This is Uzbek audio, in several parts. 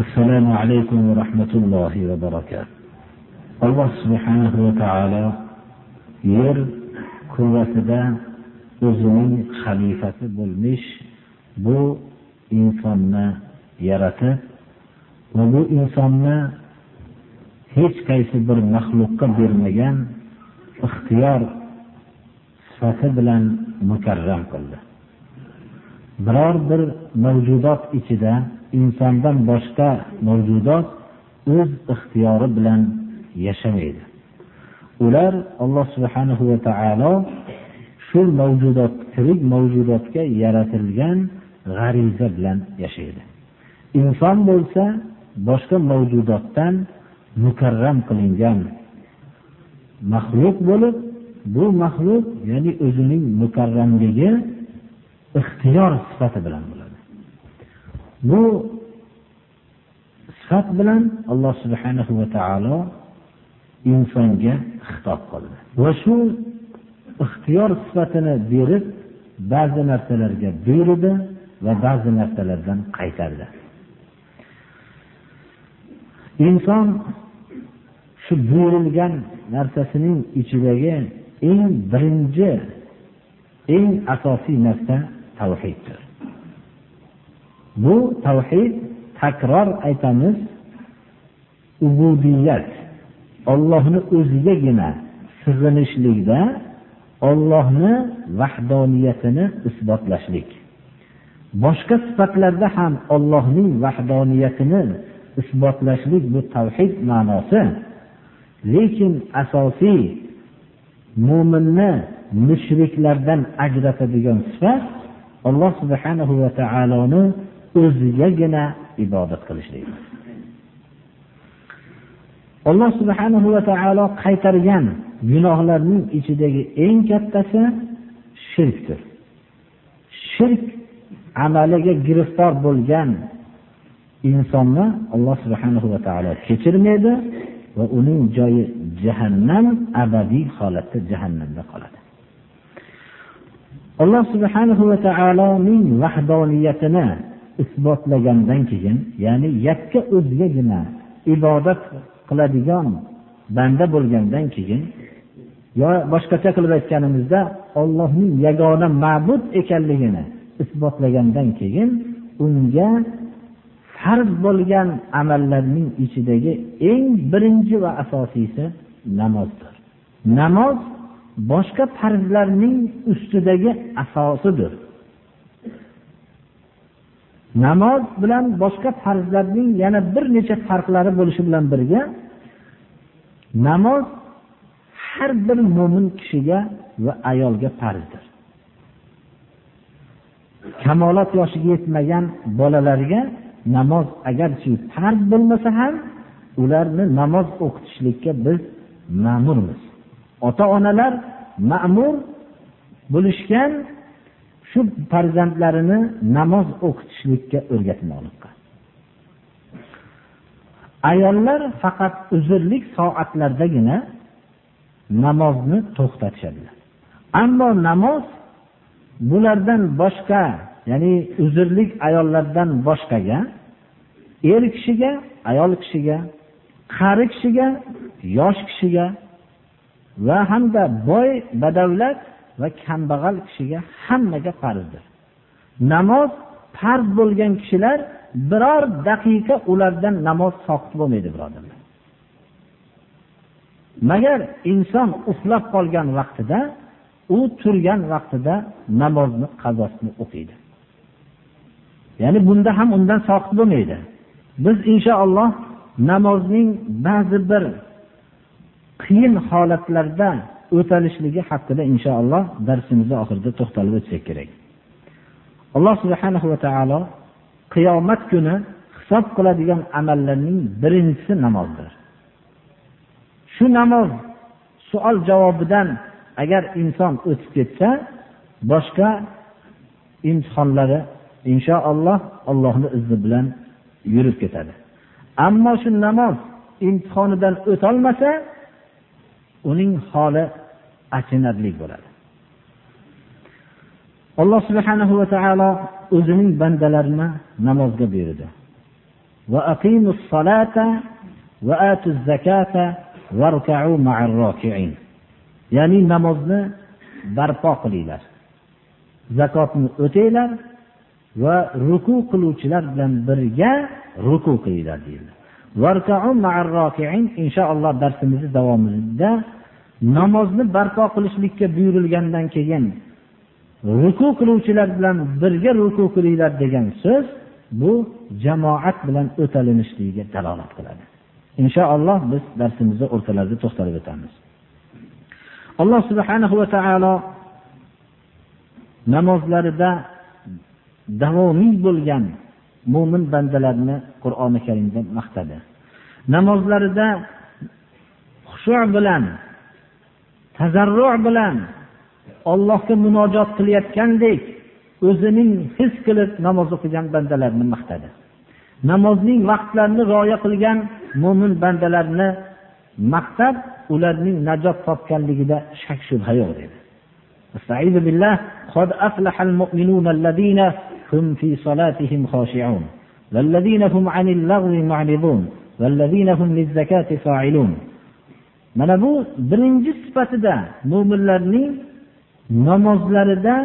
assalomu alaykum va rahmatullohi va barakot. alloh subhanahu va taolo yer kurrasida o'zining xalifasi bo'lmish bu insonni yaratib va bu insonni hech qaysi bir maxluqqa bermagan ixtiyor sifati bilan mukarram qildi biror bir mavjudot ichida insondan boshqa mavjudot o'z ixtiyori bilan yashamaydi. Ular alloh subhanahu va taolo shu mavjudot tirik mavjudotga yaratilgan g'ariza bilan yashaydi. Inson bo'lsa boshqa mavjudotdan mukarram qilingan maxluq bo'lib bu maxluq ya'ni o'zining mukarramligi ixtiyor sifati bilan bo'ladi. Bu sifat bilan alloh subhanahu va taolo insonga xitob qildi. Va shu ixtiyor sifatini berib ba'zi narsalarga buyurdi va ba'zi narsalardan qaytardi. Inson shu buyurilgan narsasining ichidagi eng birinchi eng asosiy narsa tavhiddir. Bu tavhid takror aytamiz ubudiyat. Ollohni o'zigagina sig'inishlikda ollohni vahdoniyatini isbotlashlik. Boshqa sifatlarda ham ollohning vahdoniyatini isbotlashlik bu tavhid ma'nosi. Lekin asosiy mo'minni mushriklardan ajratadigan sifat alloh subhanahu va taoloni o'zigagina ibodat qilishlik. Alloh subhanahu va taolo qaytargan gunohlarning ichidagi eng kattasi shirkdir. Shirk amaliga giriftor bo'lgan insonni alloh subhanahu va taolo kechirmaydi va uning joyi jahannam abadiy holatda jahannamda qoladi. Alloh subhanahu va taoloning vahdoniyatini isbotlagandan keyin ya'ni yakka o'zigagina ibodat qiladigan banda bo'lgandan keyin yo boshqacha qilib aytganimizda ollohning yagona ma'bud ekanligini isbotlagandan keyin unga farz bo'lgan amallarning ichidagi eng birinchi va asosiysi namozdir. Namoz boshqa farzlarning ustidagi asosidir. Namoz bilan boshqa farzlarning yana bir necha farqlari bo'lishi bilan birga namoz har bir mo'min kishiga va ayolga farzdir. Kamolot yoshiga yetmagan bolalarga namoz agarchi farz bo'lmasa ham ularni namoz o'qitishlikka biz ma'murmiz. Ota onalar ma'mur bo'lishgan shu farzandlarini namoz o'qitishlikka o'rgatmoqlikqa ayollar faqat uzrlik soatlardagina namozni to'xtatishadilar. Ammo namoz bulardan boshqa ya'ni uzrlik ayollardan boshqaga er kishiga ayol kishiga qari kishiga yosh kishiga va hamda boy badavlat va kambag'al kishiga hammaga farzdir. Namoz farz bo'lgan kishilar biror daqiqa ulardan namoz soqit bo'lmaydi birodarlar. Magar inson uxlab qolgan vaqtida u turgan vaqtida namozni qazosini o'qiydi. Ya'ni bunda ham undan soqit bo'lmaydi. Biz inshaalloh namozning ba'zi bir qiyin holatlarda o'talishligi haqida inshaalloh darsimizni oxirida to'xtalib o'tsak kerak. Alloh subhanahu va taolo qiyomat kuni hisob qiladigan amallarning birinchisi namozdir. Shu namoz savol javobidan agar inson o'tib ketsa boshqa imtihonlari inshaalloh allohni izni bilan yurib ketadi. Ammo shu namoz imtihonidan o'tolmasa uning holi achinarli bo'ladi. Alloh subhanahu va taolo o'zining bandalarini namozga buyurdi. Ya'ni namozni barpo qilinglar. Zakotni o'tinglar va ruku qiluvchilar bilan birga ruku qilinglar deyildi. Inshaalloh darsimizni davomida namozni barpo qilishlikka buyurilgandan keyin ruku qiluvchilar bilan birga ruku qilinglar degan so'z bu jamoat bilan o'talinishligiga dalolat qiladi. Inshaalloh biz darsimizni o'rtalarida to'xtalib o'tamiz. Alloh subhanahu va taolo namozlarida davomiy bo'lgan mo'min bandalarni qur'oni karimda maqtadi. Namozlarida xushu bilan tazarru bilan ollohga munojot qilayotgandek o'zining his qilib namoz o'qigan bandalarni maqtadi namozning vaqtlarini rioya qilgan mo'min bandalarni maqtab ularning najot topganligida shak shubha yo'q dedi استعيذ بالله قد أفلح المؤمنون الذين هم في صلاتهم خاشعون والذين هم عن اللغو معرضون والذين هم للزكاة فاعلون mana bu birinchi sifatida mo'minlarning namozlarida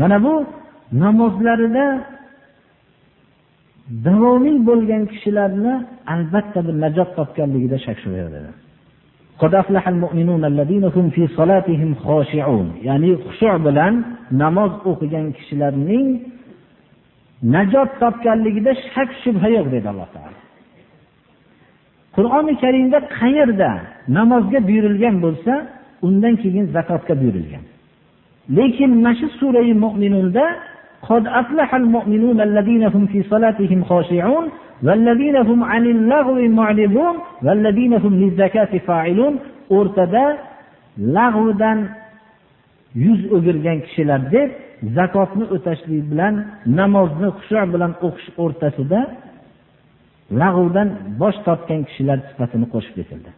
mana bu namozlarida davomiy bo'lgan kishilarni albatta bir najot topganligida shak shubha yo'q ya'ni xushu bilan namoz o'qigan kishilarning najot topganligida shak shubha yo'q dedi alloh taolo qur'oni karimda qayerda namozga buyurilgan bo'lsa undan keyin zakotga buyurilgan lekin mana shu surai mo'minunda قد أفلح المؤمنون الذين هم في صلاتهم خاشعون والذين هم عن اللغو معرضون والذين هم للزكاة فاعلون o'rtada lag'vidan yuz o'girgan kishilar deb zakotni o'tashlik bilan namozni xushu bilan o'qish o'rtasida lag'vdan bosh tortgan kishilar sifatini qo'shib ketildi.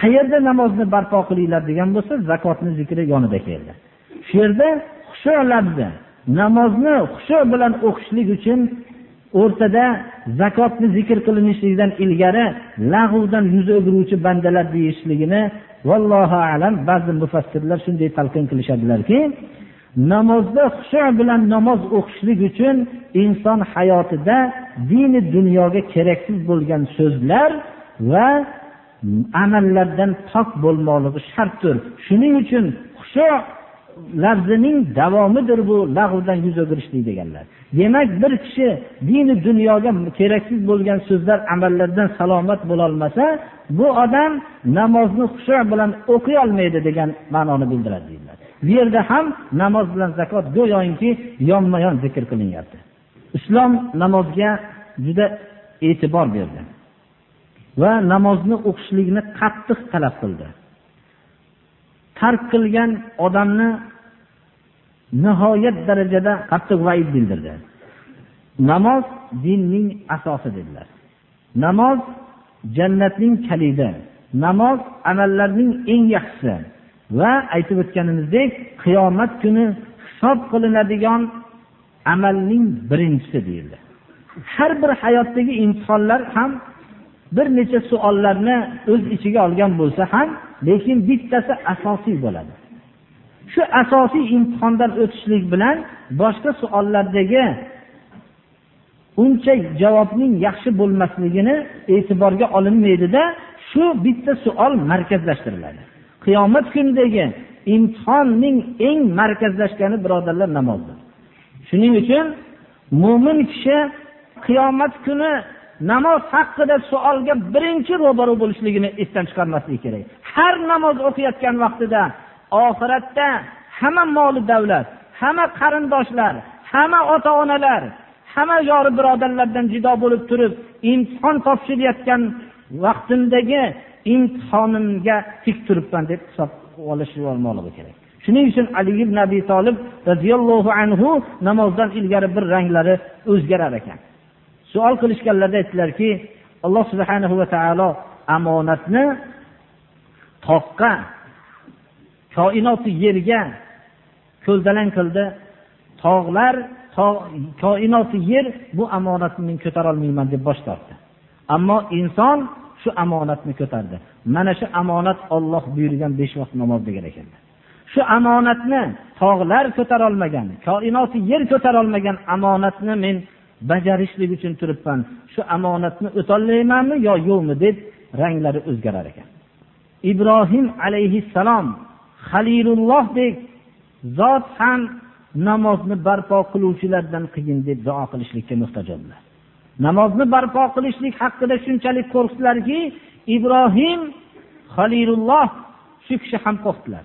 Qayerda namozni barpo qilinglar degan bo'lsa zakotni zikri yonida keldi. Shu yerda xushu labzi namozni xushu bilan o'qishlik uchun o'rtada zakotni zikr qilinishligidan ilgari lag'vdan yuz o'giruvchi bandalar deyishligini vallohu alam ba'zi mufassirlar shunday talqin qilishadilarki namozda xushu bilan namoz o'qishlik uchun inson hayotida dini dunyoga keraksiz bo'lgan so'zlar va amallardan pok bo'lmoqligi shartdir. Shuning uchun xushu lafzining davomidir bu lag'vdan yuz o'girishlik deganlar. Demak bir kishi dini dunyoga keraksiz bo'lgan so'zlar amallardan salomat bo'lolmasa bu odam namozni xushu bilan o'qiy olmaydi degan ma'noni bildiradi deydilar bu yerda ham namoz bilan zakot go'yoki yonma yon zikr qilinyapti. Islom namozga juda e'tibor berdi va namozni o'qishlikni qattiq talab qildi. Tark qilgan odamni nihoyat darajada qattiq vaid bildirdi. Namoz dinning asosi dedilar. Namoz jannatning kalidi namoz amallarning eng yaxshisi va aytib o'tganimizdek qiyomat kuni hisob qilinadigan amalning birinchisi deyildi. Har bir hayotdagi imtihonlar ham bir necha savollarni o'z ichiga olgan bo'lsa ham lekin bittasi asosiy bo'ladi. Shu asosiy imtihondan o'tishlik bilan boshqa savollardagi uncha javobning yaxshi bo'lmasligini e'tiborga olinmaydida shu bitta savol markazlashtiriladi. Qiyomat kunidagi imtihonning eng markazlashgani birodarlar namozdir. Shuning uchun mo'min kishi qiyomat kuni namoz haqida savolga birinchi ro'baru bo'lishligini esdan chiqarmasligi kerak. Har namoz o'qiyotgan vaqtida oxiratda hamma moli davlat hamma qarindoshlar hamma ota onalar hamma yori birodarlardan judo bo'lib turib imtihon topshirayotgan vaqtimdagi imtihonimga tik turibman deb hisob olishib olmoqligi kerak. Shuning uchun ali ibn abi tolib roziyallohu anhu namozdan ilgari bir ranglari o'zgarar ekan. Savol qilishganlarida aytdilarki alloh subhanahu va taolo omonatni toqqa koinoti yerga ko'ldalang qildi. Tog'lar koinoti yer bu omonatni men ko'tarolmayman deb bosh tortdi. Ammo inson shu omonatni ko'tardi. Mana shu omonat olloh buyurgan besh vaqt namoz degan ekanlar shu omonatni tog'lar ko'tarolmagan koinoti yer ko'tarolmagan omonatni men bajarishlik uchun turibman. Shu omonatni o'tolmaymanmi yo yo'qmi deb ranglari o'zgarar ekan. Ibrohim alayhissalom halilullohdek zot ham namozni barpo qiluvchilardan qiyin deb duo qilishlikka muhtoj edilar namozni barpo qilishlik haqida shunchalik qo'rqdilarki ibrohim halilulloh shu kishi ham qo'rqdilar.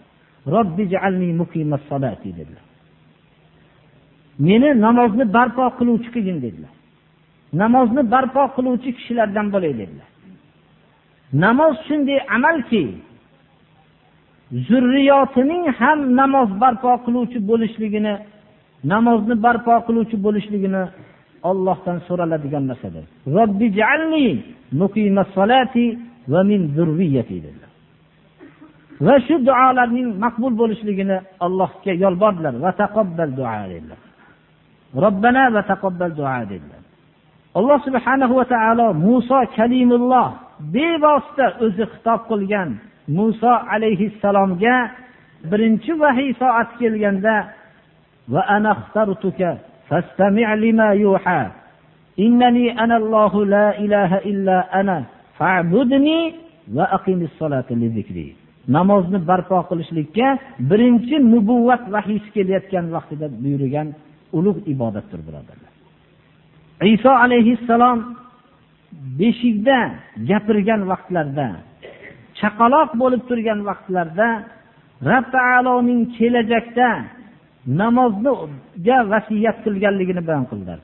Dedilar. Meni namozni barpo qiluvchi qilgin dedilar. Namozni barpo qiluvchi kishilardan bo'lay dedilar. Namoz shunday amalki zurriyotining ham namoz barpo qiluvchi bo'lishligini namozni barpo qiluvchi bo'lishligini ollohdan so'raladigan narsadir. Va min zurriyati dedilar. Va shu duolarning maqbul bo'lishligini allohga yolbordilar. Va taqabbal duo dedilar. Robbana va taqabbal duo dedilar. Alloh subhanahu va taolo muso kalimulloh bevosita o'zi xitob qilgan muso alayhissalomga birinchi vahiy soati kelganda va ana إنني أنا الله لا إله إلا أنا فاعبدني وأقم الصلاة لذكري namozni barpo qilishlikka birinchi nubuvvat vahiysi kelayotgan vaqtida buyurgan ulug' ibodatdir birodarlar iso alayhissalom beshikda gapirgan vaqtlarda chaqaloq bo'lib turgan vaqtlarda rob taoloning kelajakda namozga vasiyat qilganligini bayon qildilar.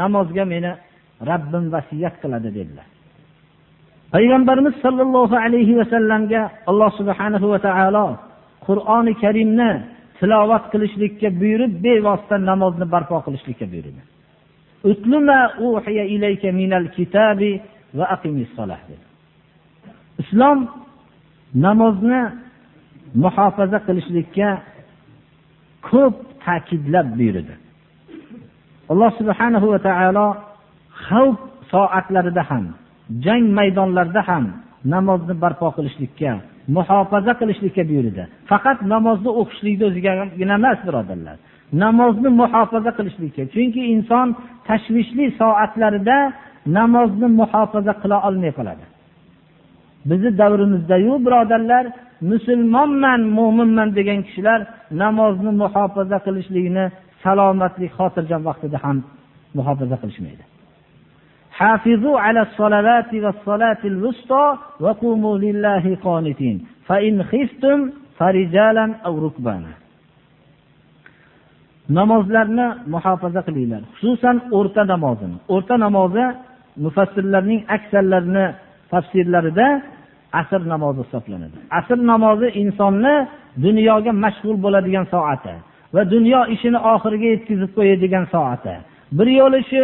Namozga meni rabbim vasiyat qiladi dedilar. Payg'ambarimiz sollallohu alayhi vasallamga alloh subhanahu va taolo qur'oni karimni tilovat qilishlikka buyurib bevosita namozni barpo qilishlikka buyurdi. Islom namozni muhofaza qilishlikka ko'p ta'kidlab buyurdi. Alloh subhanahu va taolo xavf soatlarida ham jang maydonlarida ham namozni barpo qilishlikka muhofaza qilishlikka buyurdi. Faqat namozni o'qishlikni o'zigagina emas birodarlar. Namozni muhofaza qilishlikka chunki inson tashvishli soatlarida namozni muhofaza qila olmay qoladi. bizni davrimizdayu birodarlar musulmonman mo'minman degan kishilar namozni muhofaza qilishlikni salomatlik xotirjam vaqtida ham muhofaza qilishmaydi حافظوا على الصلوات والصلاة الوسطى وقوموا لله قانتين فإن خفتم فرجالا أو ركبانا namozlarni muhofaza qilinglar xususan o'rta namozini o'rta namozi mufassirlarning aksarlarini tafsirlarida asr namozi hisoblanadi. Asr namozi insonni dunyoga mashg'ul bo'ladigan soati va dunyo ishini oxiriga yetkazib qo'yadigan soati. Bir yo'li shu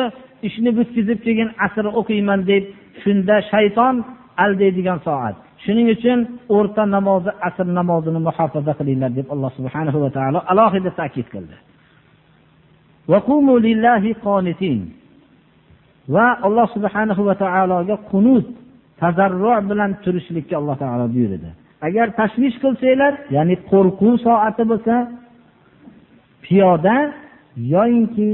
ishni bitkazib keyin asr o'qiyman deb shunda shayton aldaydigan soat. Shuning uchun o'rta namozi asr namozini muhofaza qilinglar deb alloh subhanahu va taolo alohida ta'kid qildi. Va alloh subhanahu va taologa qunut tazarru bilan turishlikka alloh taolo buyurdi. Agar tashvish qilsanglar ya'ni qo'rquv soati bo'lsa piyoda yoyinki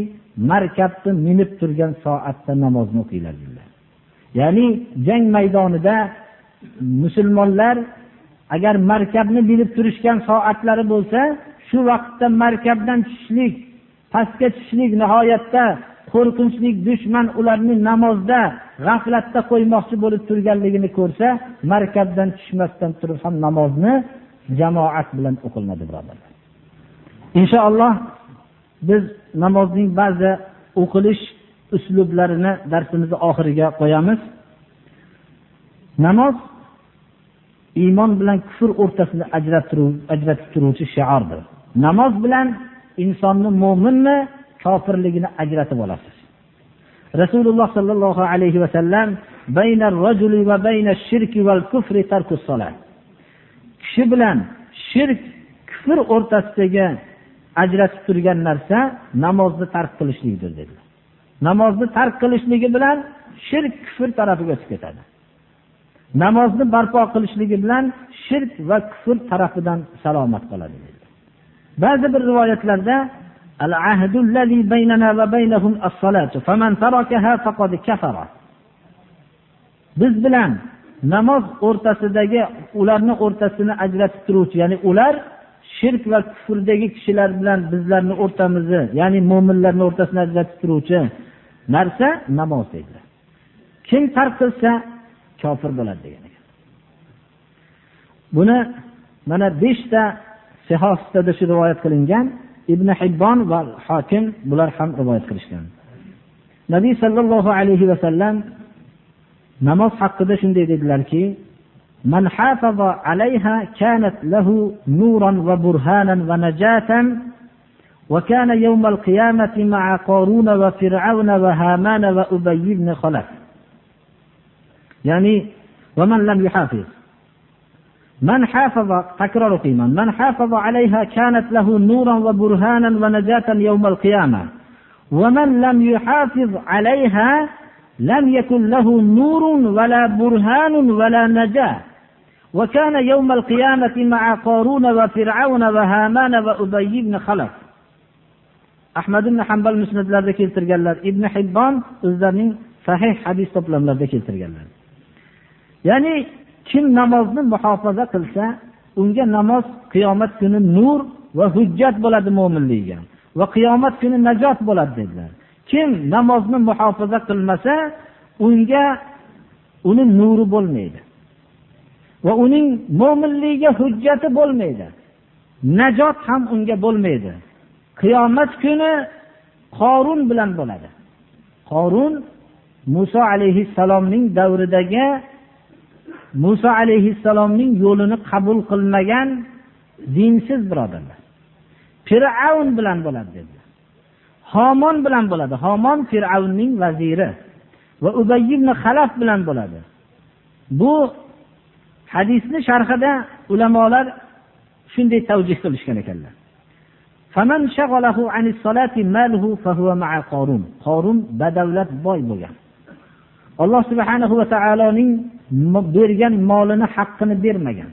markabni minib turgan soatda namozni o'qinglar dedilar ya'ni jang maydonida musulmonlar agar markabni minib turishgan soatlari bo'lsa shu vaqtda markabdan tushishlik pastga tushishlik nihoyatda qo'rqinchli dushman ularni namozda g'aflatda qo'ymoqchi bo'lib turganligini ko'rsa markabdan tushmasdan turib ham namozni jamoat bilan o'qilinadi birodarlar. Inshaalloh biz namozning ba'zi o'qilish uslublarini darsimizni oxiriga qo'yamiz. Namoz iymon bilan kufr o'rtasini ajratib turuvchi shiordir. Namoz bilan insonni mo'minmi kofirligini ajratib olasiz. Rasululloh sollallohu alayhi vasallam kishi bilan shirk kufr o'rtasidagi ajratib turgan narsa namozni tark qilishlikdir dedilar. Namozni tark qilishligi bilan shirk kufr tarafiga o'tib ketadi. Namozni barpo qilishligi bilan shirk va kufr tarafidan salomat qoladi ba'zi bir rivoyatlarda العهد الذي بيننا وبينهم الصلاة. فمن تركها فقد كفر. biz bilan namoz o'rtasidagi ularni o'rtasini ajratib turuvchi ya'ni ular shirk va kufrdagi kishilar bilan bizlarni o'rtamizni ya'ni mo'minlarni o'rtasini ajratib turuvchi narsa namoz dedilar kim tark qilsa kofir bo'ladi degan ekan. Buni mana beshta sihosida shu rivoyat qilingan. Ibn hibbon va hokim bular ham rivoyat qilishgan nabiy sollallohu alayhi vasallam namoz haqida shunday dedilarki من حافظ عليها كانت له نورا وبرهانا ونجاة وكان يوم القيامة مع قارون وفرعون وهامان وأبي بن خلف يعني ومن لم يحافظ من حافظ تكرار قيما من حافظ عليها كانت له نورا وبرهانا ونجاة يوم القيامة. ومن لم يحافظ عليها لم يكن له نور ولا برهان ولا نجاة. وكان يوم القيامة مع قارون وفرعون وهامان وأبي بن خلف. ahmad ibn hambal musnatlarida keltirganlar ibn hibbon o'zlarining sahih hadis to'plamlarida keltirganlar ya'ni kim namozni muhofaza qilsa unga namoz qiyomat kuni nur va hujjat bo'ladi mo'minligiga va qiyomat kuni najot bo'ladi dedilar. Kim namozni muhofaza qilmasa unga uni nuri bo'lmaydi. Va uning mo'minligiga hujjati bo'lmaydi. Najot ham unga bo'lmaydi. Qiyomat kuni qorun bilan bo'ladi. Qorun muso alayhissalomning davridagi muso alayhissalomning yo'lini qabul qilmagan dinsiz birodarlar. Fir'avn bilan bo'ladi dedilar. Homon bilan bo'ladi. Homon fir'avnning vaziri va ubay ibn halaf bilan bo'ladi. Bu hadisni sharhida ulamolar shunday tavjih qilishgan ekanlar. Qorun badavlat boy bo'lgan. Alloh subhanahu va taoloning bergan molini haqqini bermagan.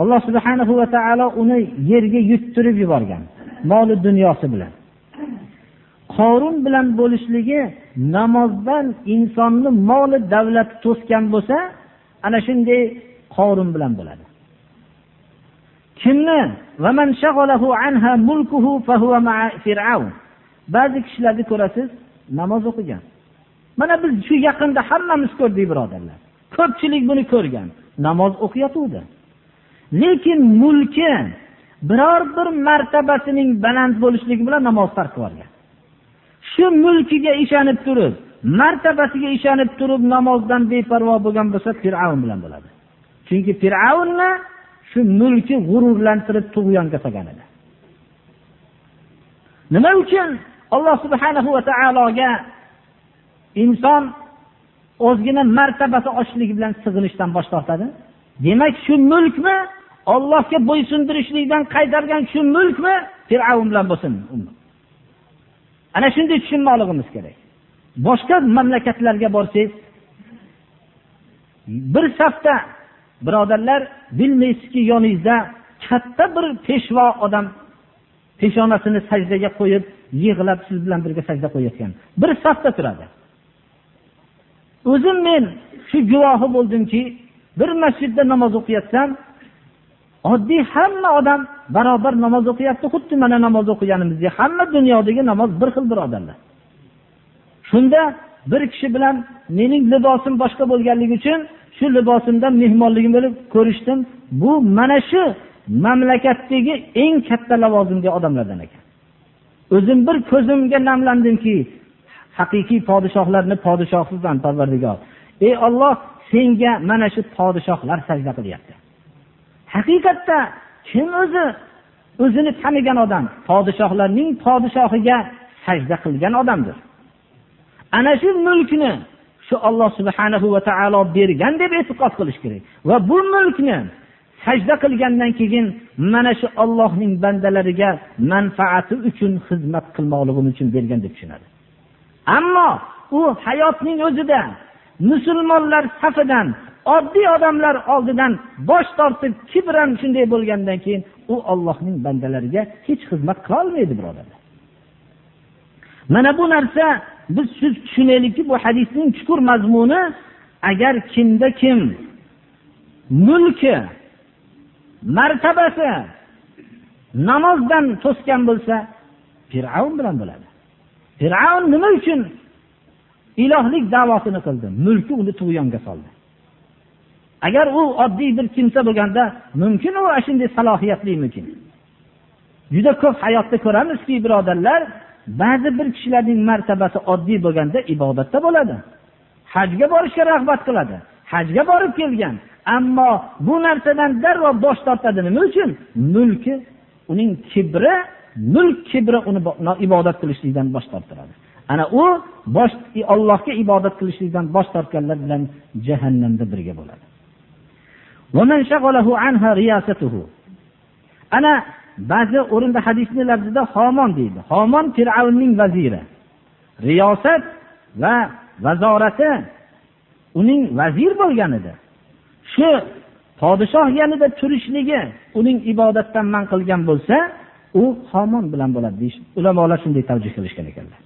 Alloh subhanahu va taolo uni yerga yuttirib yuborgan moli dunyosi bilan. Qorun bilan bo'lishligi namozdan insonni moli davlati to'sgan bo'lsa ana shunday qorun bilan bo'ladi. Kimni? Ba'zi kishilarni ko'rasiz namoz o'qigan. Mana biz shu yaqinda hammamiz ko'rdik birodarlar. Ko'pchilik buni ko'rgan. Namoz o'qiyotgandi lekin mulki biror bir martabasining baland bo'lishligi bilan namoz tark qilib shu mulkiga ishonib turib martabasiga ishonib turib namozdan beparvo bo'lgan bo'lsa fir'avn bilan bo'ladi. Chunki fir'avnni shu mulki g'ururlantirib tug'yonga solgan edi. Nima uchun? Alloh subhanahu va taologa inson o'zgina martabasi oshishligi bilan sig'inishdan bosh tortadi. Demak shu mulkmi? Ollohga bo'ysundirishlikdan qaytargan shu mulkmi? Fir'avn bilan bo'lsin ana shunday tushunmoqligimiz kerak. Boshqa mamlakatlarga borsangiz bir safda birodarlar bilmaysizki yoningizda katta bir peshvo odam peshonasini sajdaga qo'yib yig'lab siz bilan birga sajda qo'yayotgan. Bir safda turadi. O'zim men shu guvohi bo'ldimki bir masjidda namoz o'qiyotsam oddiy hamma odam barobar namoz o'qiyapti xuddi mana namoz o'qiganimizdek hamma dunyodagi namoz bir xil birodarlar shunda bir kishi bilan mening libosim boshqa bo'lganligi uchun shu shu libosimdan mehmonligim bo'lib ko'rishdim bu mana shu mamlakatdagi eng katta lavozimga odamlardan ekan. O'zim bir ko'zimga namlandimki haqiqiy podshohlarni podshohisan parvardigor. Ey olloh senga mana shu podshohlar sajda qilyapti. Haqiqatda kim o'zi o'zini tanigan odam podshohlarning podshohiga sajda qilgan odamdir? Ana shu mulkni shu olloh subhanahu va taolo bergan deb e'tiqod qilish kerak. Va bu mulkni sajda qilgandan keyin mana shu ollohning bandalariga manfaati uchun xizmat qilmoqligimiz uchun bergan deb tushunadi. Ammo u hayotning o'zida musulmonlar safidan oddiy odamlar oldidan bosh tortib kibran shunday bo'lgandan keyin u ollohning bandalariga hech xizmat qilolmaydi birodarlar mana bu narsa biz siz tushunaylikki bu hadisning chuqur mazmuni agar kimda kim mulki martabasi namozdan to'sgan bo'lsa fir'avn bilan bo'ladi. Fir'avn nima uchun ilohlik davosini qildi? Mulki uni tug'yonga soldi. Agar u oddiy bir kimsa bo'lganda mumkin u shunday salohiyatlimikin juda ko'p hayotda ko'ramizki birodarlar ba'zi bir kishilarning martabasi oddiy bo'lganda ibodatda bo'ladi. Hajga borishga rag'bat qiladi. Hajga borib kelgan. Ammo bu narsadan darrov bosh tortadi nima uchun? Mulki uning kibri mulk kibri uni ibodat qilishlikdan bosh torttiradi ana u bosh ollohga ibodat qilishlikdan bosh tortganlar bilan jahannamda birga bo'ladi. Ana ba'zi o'rinda hadisni lafzida homon deydi. Homon fir'avnning vaziri. Riyosat va vazorati uning vazir bo'lgan edi shu podshoh yanida turishligi uning ibodatdan man qilgan bo'lsa u somon bilan bo'ladi deyish ulamolar shunday tavjih qilishgan ekanlar.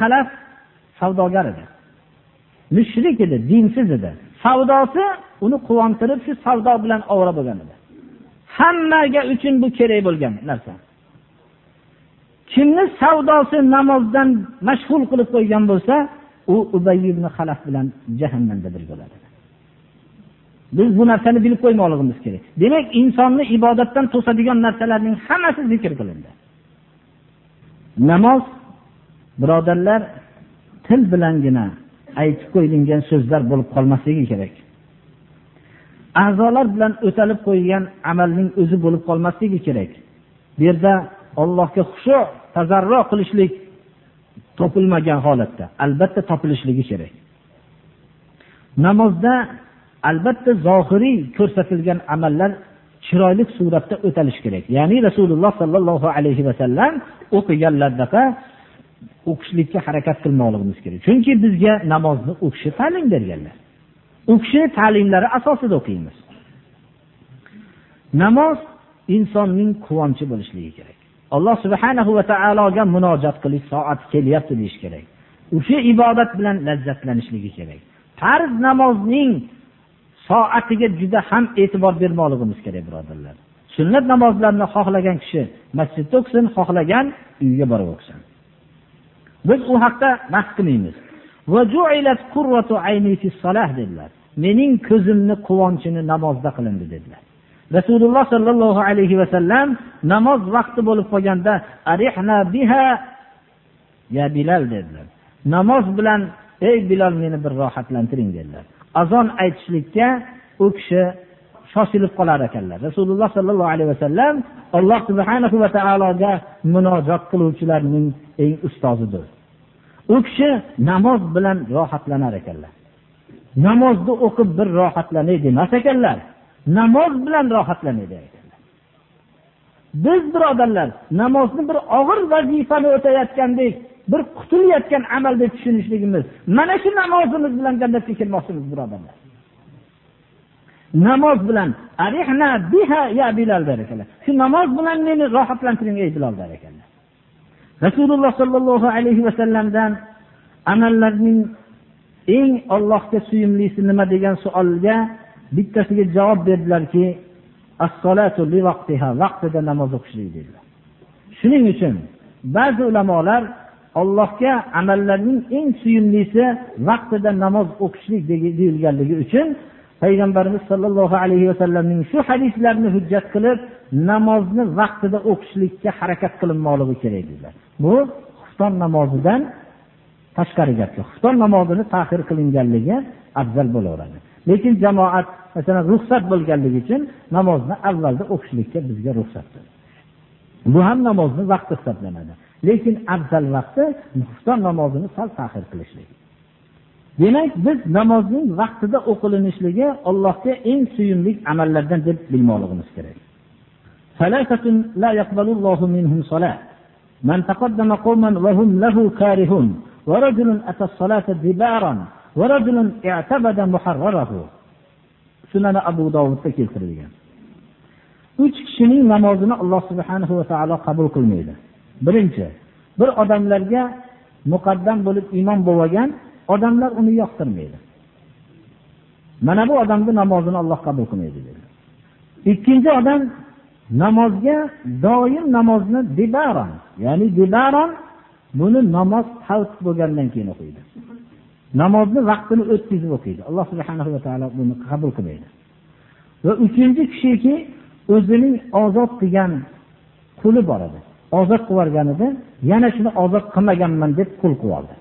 Halaf savdogar edi. Mushrik edi dinsiz edi. Savdosi uni quvontirib shu savdo bilan ovora bo'lgan edi. Hammaga uchun bu kerak bo'lgan narsa. Kimni savdosi namozdan mashg'ul qilib qo'ygan bo'lsa u ubay ibn halaf bilan jahannamda bir bo'ladi. Biz bu narsani bilib qo'ymoqligimiz kerak. Demak insonni ibodatdan to'sadigan narsalarning hammasi zikr qilindi. Namoz birodarlar til bilangina aytib qo'yilgan so'zlar bo'lib qolmasligi kerak. A'zolar bilan o'talib qo'yilgan amalning o'zi bo'lib qolmasligi kerak. Bu yerda allohga xushu tazarro qilishlik topilmagan holatda albatta topilishligi kerak. Namozda albatta zohiriy ko'rsatilgan amallar chiroyli suratda o'talishi kerak. Ya'ni rasululloh sollallohu alayhi vasallam o'qiganlardaqa o'qishlikka harakat qilmoqligimiz kerak. Chunki bizga namozni u kishi ta'lim berganlar. U kishi ta'limlari asosida o'qiymiz. Namoz insonning quvonchi bo'lishligi kerak. Alloh subhanahu va taologa munojat qilish soati kelyapti deyish kerak. O'sha ibodat bilan lazzatlanishligi kerak. Farz namozning soatiga juda ham e'tibor bermoqligimiz kerak birodarlar. Sunnat namozlarini xohlagan kishi masjidda o'qisin xohlagan uyiga borib o'qisin biz u haqda bahs qilmaymiz. Dedilar. Mening ko'zimni quvonchini namozda qilindi dedilar. Rasululloh sollallohu alayhi vasallam namoz vaqti bo'lib qolganda biha ya bilal dedilar. Namoz bilan ey bilol meni bir rohatlantiring dedilar. Azon aytishlikka u kishi shoshilib qolar ekanlar. Rasululloh sollallohu alayhi vasallam alloh subhanahu va taologa munojot qiluvchilarning eng ustozidir. U kishi namoz bilan rohatlanar ekanlar. Namozni o'qib bir rohatlanay demas ekanlar. Namoz bilan rohatlanadi biz birodarlar namozni bir og'ir vazifani o'tayotgandek bir qutulayotgan amal deb tushunishligimiz mana shu namozimiz bilan jannatga kirmoqchimiz birodarlar. Namoz bilan arihna biha ya bilal der ekanlar. Shu namoz bilan meni rohatlantiring ey bilol der ekanlar. Rasululloh sollallohu alayhi vasallamdan amallarning eng ollohga suyumlisi nima? degan savolga bittasiga javob berdilarki vaqtida namoz o'qishlik dedilar. Shuning uchun ba'zi ulamolar Allohga amallarning eng suyumlisi vaqtida namoz o'qishlik deyilganligi uchun payg'ambarimiz sollallohu alayhi vasallamning shu hadislarini hujjat qilib namozni vaqtida o'qishlikka harakat qilinmoqligi kerak dedilar. Bu xufton namozidan tashqari gapga xufton namozini tahir qilinganligi afzal bo'laveradi. Lekin jamoat masalan ruxsat bo'lganligi uchun namozni avvalda o'qishlikka bizga ruxsat bu ham namozni vaqti hisoblanadi. lekin afzal vaqti xufton namozini sal tahir qilishlik demak biz namozning vaqtida o'qilinishligi allohga eng suyumli amallardan deb bilmoqligimiz kerak لا يقبل الله منهم صلاة من تقدم قوما وهم له كارهون ورجل أتى الصلاة دبارا ورجل اعتبد محرره sunani abu dovudda keltirilgan uch kishining namozini alloh subhanahu va taolo qabul qilmaydi Birinchi bir odamlarga muqaddam bo'lib imom bo'lgan odamlar uni yoqtirmaydi. Mana bu odamni namozini alloh qabul qilmaydi dedi. Ikkinchi odam namozga doim namozni dibaron ya'ni dibaron buni namoz havt bo'lgandan keyin o'qiydi. Namozni vaqtini o'tkazib o'qiydi. Alloh subhana va taolo buni qabul qilmaydi. Va uchinchi kishiki o'zining ozod qilgan quli bor edi. Ozod qilib yuborganida yana shuni ozod qilmaganman deb qul qilib oldi.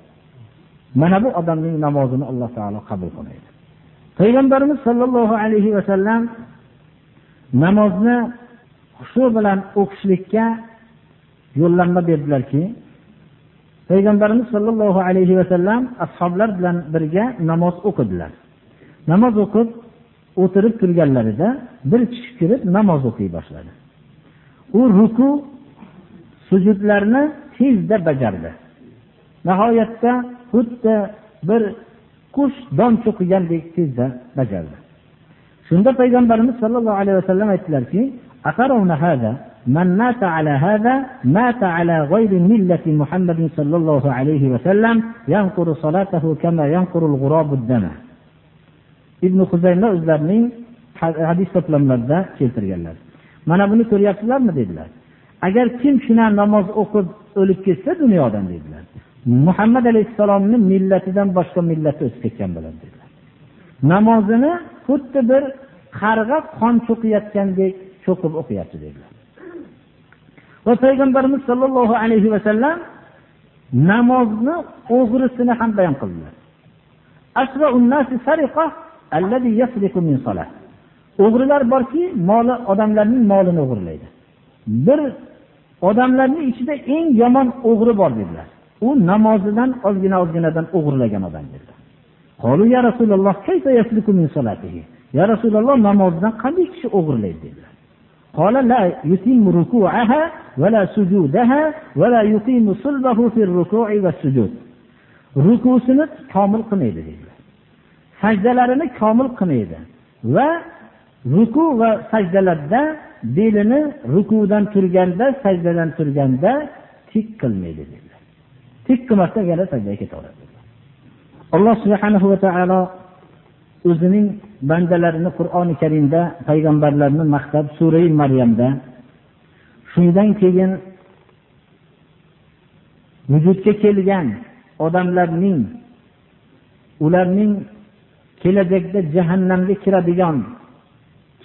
Mana bu odamning namozini alloh taolo qabul qilmaydi. Payg'ambarimiz sollallohu alayhi vasallam namozni hushu bilan o'qishlikka yo'llanma berdilarki payg'ambarimiz sollallohu alayhi vasallam ashoblar bilan birga namoz o'qidilar. Namoz o'qib o'tirib turganlarida bir kishi kirib namoz o'qiy boshladi. U ruku sujudlarni tezda bajardi nihoyatda xuddi bir qush don cho'qigandek tezda bajardi shunda payg'ambarimiz sollallohu alayhi vasallam aytdilarki من مات على هذا مات على غير ملة محمد صلى الله عليه وسلم ينقر صلاته كما ينقر الغراب الدم ibn huzayma o'zlarining hadis to'plamlarida keltirganlar mana buni ko'ryapsizlarmi dedilar Agar kim shuna namoz o'qib o'lib ketsa dunyodan dedilar. Muhammad alayhissalomni millatidan boshqa millatga o'tib ketgan bo'ladi dedilar. Namozini xuddi bir qarg'a qon cho'qiyotgandek cho'qib o'qiyapti dedilar. Va payg'ambarimiz sollallohu alayhi vasallam namozni o'g'risini ham bayon qildilar. O'g'rilar borki moli odamlarning molini o'g'irlaydi. Bir odamlarni ichida eng yomon o'g'ri bor dedilar u namozidan ozgina ozginadan o'g'irlagan odam dedilar ya rasululloh ya rasululloh namozidan qanday kishi o'g'irlaydi dedilar قال لا يتم ركوعها ولا سجودها ولا يقيم صلبه في الركوع والسجود rukusini komil qilmaydi dedilar sajdalarini komil qilmaydi va ruku va sajdalarda belini rukudan turganda sajdadan turganda tik qilmaydi dedilar. Tik qilmasdan yana sajdaga ketaveradi. Alloh subhanahu va taolo o'zining bandalarini qur'oni karimda payg'ambarlarni maqtab surai maryamda shundan keyin vujudga kelgan odamlarning ularning kelajakda jahannamga kiradigan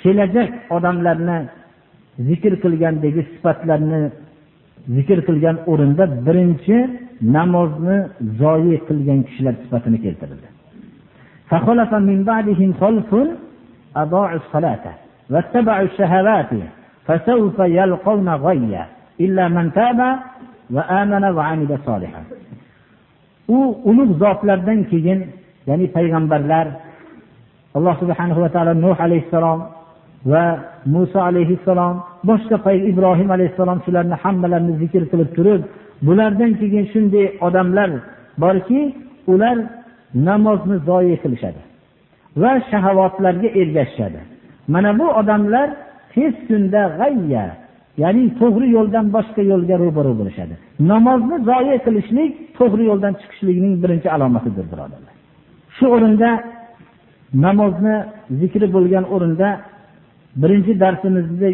kelajak odamlarni zikr qilgandagi sifatlarni zikr qilgan o'rinda birinchi namozni zoyi qilgan kishilar sifatini keltirildi. u ulug' zotlardan keyin ya'ni payg'ambarlar alloh subhanahu va taolo nuh alayhissalom va muso alayhissalom boshqa ibrohim alayhissalom shularni hammalarini zikr qilib turib bulardan keyin shunday odamlar borki ular namozni zoyi qilishadi va shahavotlarga ergashishadi. Mana bu odamlar tez kunda g'ayya ya'ni to'g'ri yo'ldan boshqa yo'lga ro'baro bo'lishadi. Namozni zoyi qilishlik to'g'ri yo'ldan chiqishlikning birinchi alomatidir birodarlar. Shu o'rinda namozni zikri bo'lgan o'rinda birinchi darsimizda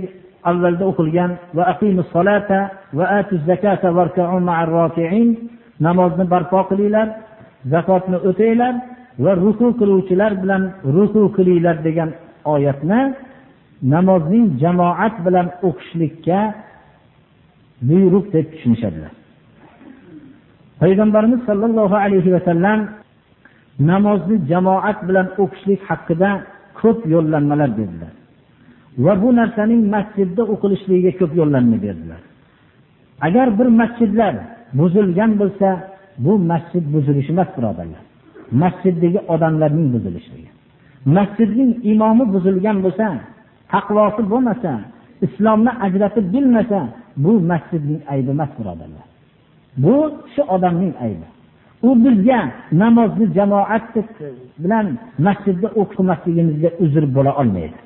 avvalda o'qilgan va namozni barpo qilinglar zakotni o'tanglar va ruku qiluvchilar bilan ruku qilinglar degan oyatni namozning jamoat bilan o'qishlikka buyruq deb tushunishadilar. Payg'ambarimiz sollallohu alayhi vasallam namozni jamoat bilan o'qishlik haqida ko'p yo'llanmalar berdilar. Va bu narsaning masjidda o'qilishligiga ko'p yo'llanma berdilar. Agar bir masjidlar buzilgan bo'lsa bu masjid buzilishi emas birodarlar. Masjiddagi odamlarning buzilishligi. Masjidning imomi buzilgan bo'lsa taqvosi bo'lmasa islomni ajratib bilmasa bu masjidning aybi emas birodarlar. Bu shu odamning aybi. U bizga namozni jamoat bilan masjidda o'qimasligimizga uzr bo'la olmaydi.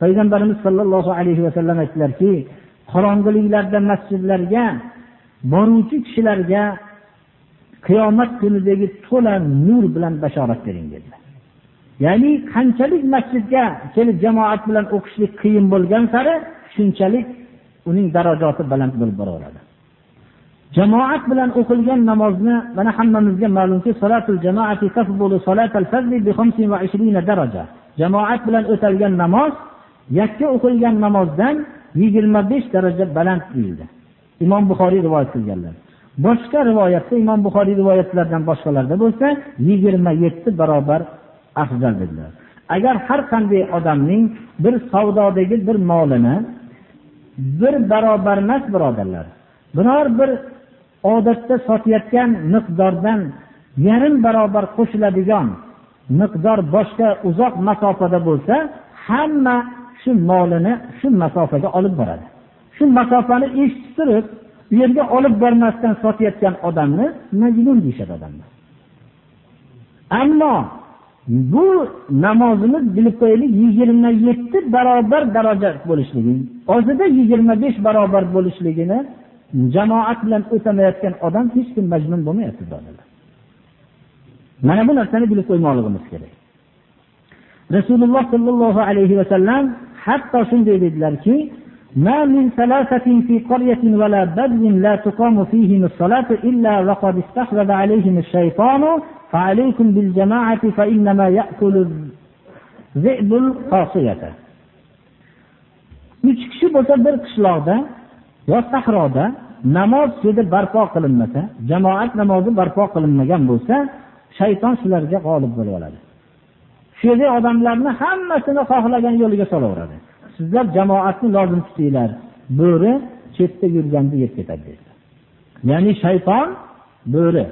Payg'ambarimiz sollallohu alayhi vasallam aytdilarki qorong'iliklarda masjidlarga boruvchi kishilarga qiyomat kunidagi to'la nur bilan bashorat bering dedilar. Ya'ni qanchalik masjidga kelib jamoat bilan o'qishlik qiyin bo'lgan sari shunchalik uning darajasi baland bo'lib boraveradi. Jamoat bilan o'qilgan namozni mana hammamizga ma'lumki jamoat bilan o'talgan namoz yakka o'qilgan namozdan yigirma besh daraja baland deyildi imom buxoriy rivoyat qilganlar. Boshqa rivoyatda imom buxoriy rivoyatlaridan boshqalarda bo'lsa yigirma yetti barobar afzal dedilar. Agar har qanday odamning bir savdodagi bir molini bir barobar emas birodarlar biror bir odatda sotayotgan miqdordan yarim barobar qo'shiladigan miqdor boshqa uzoq masofada bo'lsa hamma shu molini shu masofaga olib boradi. Shu masofani eshitib turib u yerga olib bormasdan sotayotgan odamni majnun deyishadi odamlar. Ammo bu namozimiz bilib qo'yaylik yigirma yetti barobar daraja bo'lishligi o'zida yigirma besh barobar bo'lishligini jamoat bilan o'tamayotgan odam hech kim majnun bo'lmayapti birodarlar mana bu narsani bilib qo'ymoqligimiz kerak rasululloh sollallohu alayhi vasallam hatto shunday dedilarki ما من ثلاثة في قرية ولا بد لا تقام فيهم الصلاة إلا وقد استحوذ عليهم الشيطان فعليكم بالجماعة فإنما يأكل الذئب القاصية uch kishi bo'lsa bir qishloqda yo sahroda namoz dedi barpo qilinmasa jamoat namozi barpo qilinmagan bo'lsa shayton shularga g'olib bo'lib oladi. Shu yerda odamlarni hammasini xohlagan yo'liga solaveradi. Sizlar jamoatni lozim tutinglar bo'ri chetda yurganni yeb ketadi dedilar ya'ni shayton bo'ri.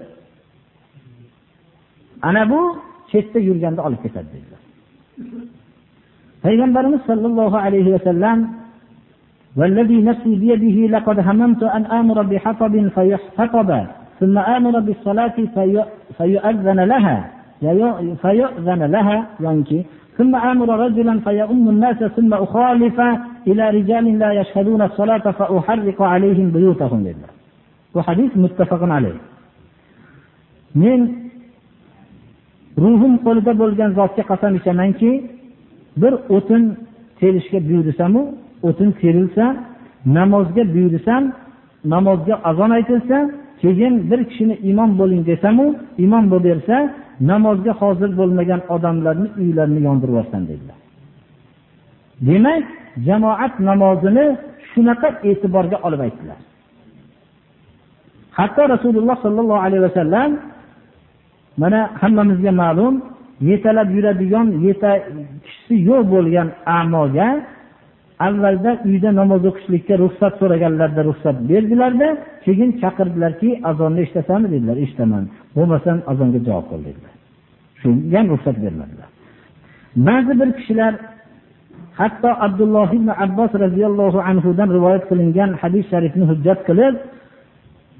Ana bu chetda yurganni olib ketadi dedilar payg'ambarimiz sollallohu alayhi vasallam والذي نفسي بيده لقد هممت أن آمر بحطب فيحتطب ثم آمر بالصلاة في فيؤذن لها فيؤذن لها يعني ثم آمر رجلا فيؤم الناس ثم أخالف إلى رجال لا يشهدون الصلاة فأحرق عليهم بيوتهم لله. وحديث متفق عليه. من ruhim qo'lida bo'lgan zotga qasam ichamanki bir o'tin terishga buyursamu o'tin terilsa namozga buyursam namozga azon aytilsa keyin bir kishini imom bo'ling desamu imom bo'lib bersa namozga hozir bo'lmagan odamlarni uylarini yondirib yuborsan dedilar. Demak jamoat namozini shunaqa e'tiborga olib aytdilar. Hatto rasululloh sollallohu alayhi vasallam mana hammamizga ma'lum yetalab yuradigan yeta kishisi yo'q bo'lgan amoga avvalda uyda namoz o'qishlikka ruxsat so'raganlarda ruxsat berdilarda keyin chaqirdilarki azonni eshitasanmi dedilar. Eshitaman bo'lmasam azonga javob qil dedilar. Shunga ham ruxsat bermadilar. Ba'zi bir kishilar hatto abdulloh ibn abbos roziyallohu anhudan rivoyat qilingan hadis sharifni hujjat qilib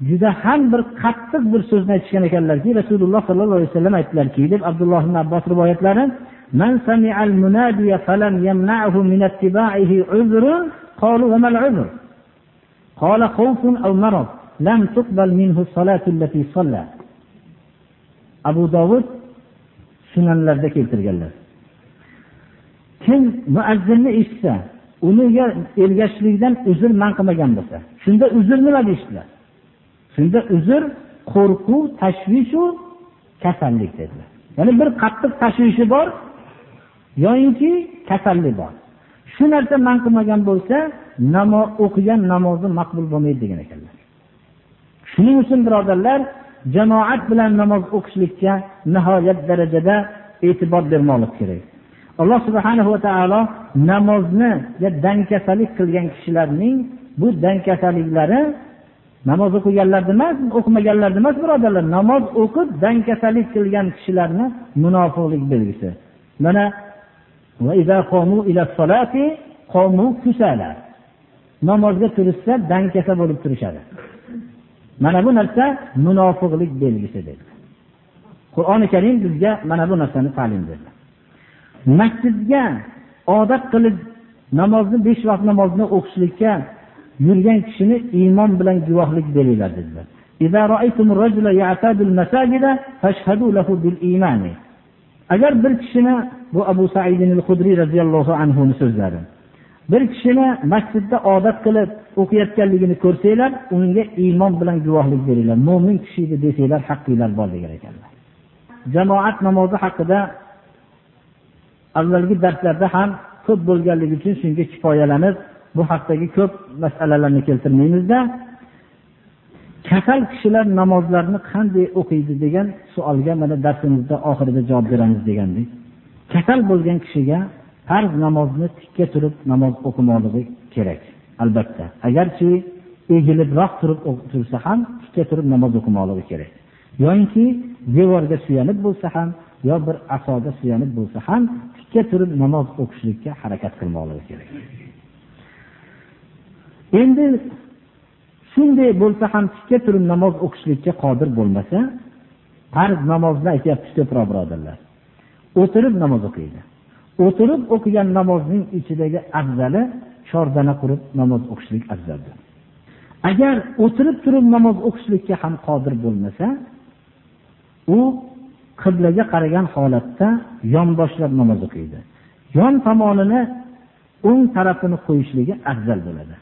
juda ham bir qattiq bir so'zni aytishgan ekanlarki rasululloh sollallohu alayhi vasallam aytdilarki deb abdulloh ibn abbos rivoyatlari من سمع المنادي فلم يمنعه من اتباعه عذر قالوا وما العذر قال خوف أو مرض لم تقبل منه الصلاة التي صلى أبو داود sunanlarda keltirganlar kim muazzinni eshitsa uniga ergashishlikdan uzr man qilmagan bo'lsa shunda uzr nima deyishdilar shunda uzr qo'rquv tashvishu kasallik dedilar ya'ni bir qattiq tashvishi bor yoyinki kasallik bor. Shu narsa man qilmagan bo'lsa namoz o'qigan namozi maqbul bo'lmaydi degan ekanlar. Shuning uchun birodarlar jamoat bilan namoz o'qishlikka nihoyat darajada e'tibor bermoqlik kerak. Alloh subhanahu va taolo namozni dangkasalik qilgan kishilarning bu dangkasaliklari namoz o'qiganlarni emas o'qimaganlarni emas birodarlar namoz o'qib dangkasalik qilgan kishilarni munofiqlik belgisi. Mana namozga turishsa dangkasa bo'lib turishadi. Mana bu narsa munofiqlik belgisi dedi. Qur'oni karim bizga mana bu narsani ta'lim berdi. Masjidga odat qilib namozni besh vaqt namozni o'qishlikka yurgan kishini iymon bilan guvohlik beringlar dedilar. Agar bir kishini bu abu said hudriy roziyallohu anhuni so'zlari bir kishini masjidda odat qilib o'qiyotganligini ko'rsanglar unga iymon bilan guvohlik beringlar mo'min kishi edi desanglar haqqinglar bor degan ekanlar. Jamoat namozi haqida avvalgi darslarda ham ko'p bo'lganligi uchun shunga kifoyalanib bu haqdagi ko'p masalalarni keltirmaymizda. Kasal kishilar namozlarni qanday o'qiydi degan savolga mana darsimizda oxirida javob beramiz degandik kasal bo'lgan kishiga farz namozni tikka turib namoz o'qimoqligi kerak albatta. Agarchi egilibroq turib tursa ham tikka turib namoz o'qimoqligi kerak. Yoyinki devorga suyanib bo'lsa ham yo bir asoga suyanib bo'lsa ham tikka turib namoz o'qishlikka harakat qilmoqligi kerak. Endi shunday bo'lsa ham tikka turib namoz o'qishlikka qodir bo'lmasa farz namozni aytyapmiz ko'proq birodarlar. O'tirib namoz o'qiydi. O'tirib o'qigan namozning ichidagi afzali chordana qurib namoz o'qishlik afzaldir. Agar o'tirib turib namoz o'qishlikka ham qodir bo'lmasa u qiblaga qaragan holatda yonboshlab namoz o'qiydi. Yon tomonini o'ng tarafini qo'yishligi afzal bo'ladi.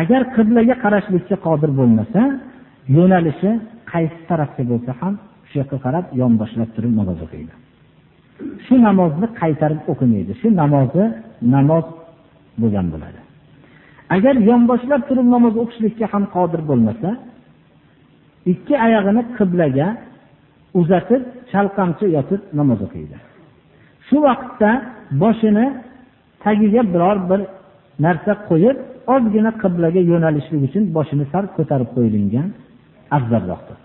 Agar qiblaga qarashlikka qodir bo'lmasa yo'nalishi qaysi tarafga bo'lsa ham shu yoqqa qarab yonboshlab turib namoz o'qiydi. Shu namozni qaytarib o'qimaydi. Shu namozi namoz bo'lgan bo'ladi. Agar yonboshlab turib namoz o'qishlikka ham qodir bo'lmasa ikki oyog'ini qiblaga uzatib chalqancha yotib namoz o'qiydi. Shu vaqtda boshini tagiga biror bir narsa qo'yib ozgina qiblaga yo'nalishlik uchun boshini sal ko'tarib qo'yilgan afzalroqdir.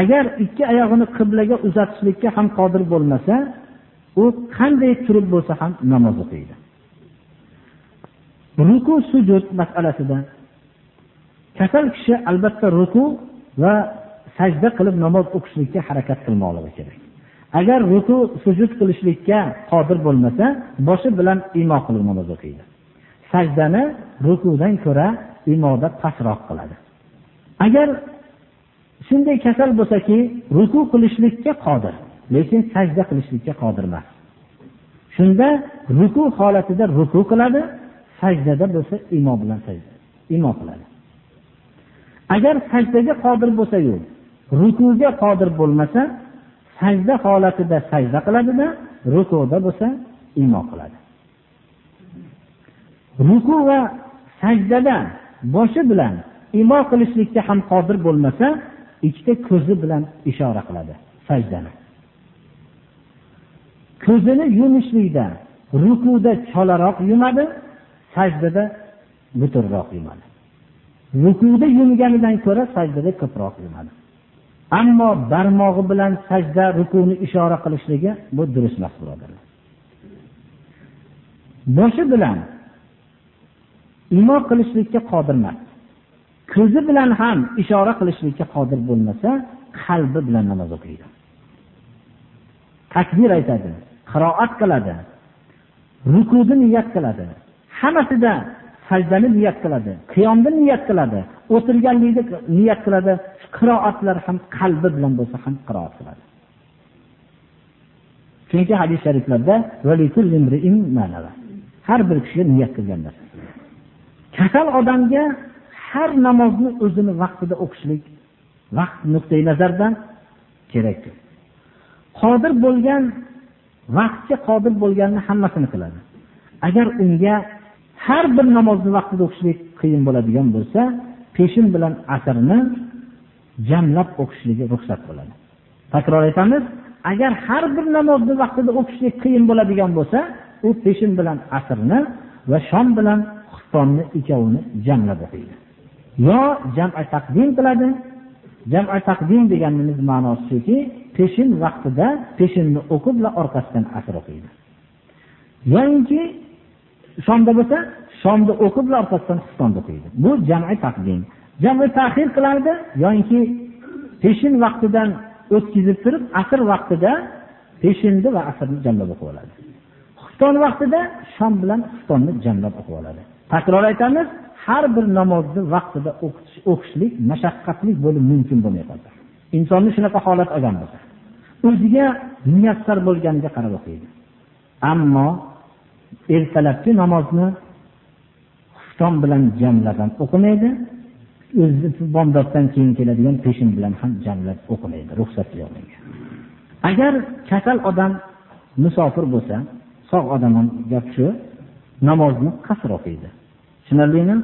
Agar ikki oyog'ini qiblaga uzatishlikka ham qodir bo'lmasa u qanday turib bo'lsa ham namoz o'qiydi. Ruku sujud masalasida kasal kishi albatta ruku va sajda qilib namoz o'qishlikka harakat qilmoqligi kerak. Agar ruku sujud qilishlikka qodir bo'lmasa boshi bilan imo qilib namoz o'qiydi. Sajdani rukudan ko'ra imoda pastroq qiladi. Agar shunday kasal bo'lsaki ruku qilishlikka qodir lekin sajda qilishlikka qodir emas. Shunda ruku holatida ruku qiladi sajdada bo'lsa imo bilan sajda imo qiladi. Agar sajdaga qodir bo'lsayu rukuga qodir bo'lmasa sajda holatida sajda qiladida rukuda bo'lsa imo qiladi. Ruku va sajdada boshi bilan imo qilishlikka ham qodir bo'lmasa ikkita ko'zi bilan ishora qiladi sajdani. Ko'zini yumishlikda rukuda cholaroq yumadi sajdada butunroq yumadi. Rukuda yumganidan ko'ra sajdada ko'proq yumadi. Ammo barmog'i bilan sajda rukuni ishora qilishligi bu durust emas birodarlar boshi bilan imo qilishlikka qodir emas. Ko'zi bilan ham ishora qilishlikka qodir bo'lmasa qalbi bilan namoz o'qiydi. Takbir aytadi qiroat qiladi rukuni niyat qiladi hammasida sajdani niyat qiladi qiyomni niyat qiladi o'tirganlikni niyat qiladi qiroatlar ham qalbi bilan bo'lsa ham qiroat qiladi. Chunki hadis shariflarda har bir kishi niyat qilgan narsa. Kasal odamga har namozni o'zini vaqtida o'qishlik vaqt nuqtai nazardan kerakdir qodir bo'lgan vaqtga qodir bo'lganni hammasini qiladi. Agar unga har bir namozni vaqtida o'qishlik qiyin bo'ladigan bo'lsa peshin bilan asrni jamlab o'qishligi ruxsat bo'ladi. Takror aytamiz agar har bir namozni vaqtida o'qishlik qiyin bo'ladigan bo'lsa u peshin bilan asrni va shom bilan xuftonni ikkovini jamlab o'qiydi yo jama taqdim qiladi. Jama taqdim deganimiz ma'nosi shuki peshin vaqtida peshinni o'qib va orqasidan asr o'qiydi. Yoinki shomda bo'lsa shomda o'qib va orqasidan xuftonni o'qiydi. Bu jama taqdim. Jami tahir qilardi yoinki peshin vaqtidan o'tkazib turib asr vaqtida peshinni va asrni jamlab o'qib oladi. Xufton vaqtida shom bilan xuftonni jamlab o'qib oladi. Takror aytamiz har bir namozni vaqtida o'qishlik mashaqqatli bo'lib mumkin bo'lmay qoldi insonni shunaqa holat olgan bo'lsa o'ziga muyassar bo'lganiga qarab o'qiydi. Ammo ertalabki namozni xufton bilan jamlab ham o'qimaydi o'zi bomdoddan keyin keladigan peshin bilan ham jamlab o'qimaydi ruxsat yo'q agar kasal odam musofir bo'lsa sog' odam ham gap shu namozni qasr o'qiydi. Tushunarlimi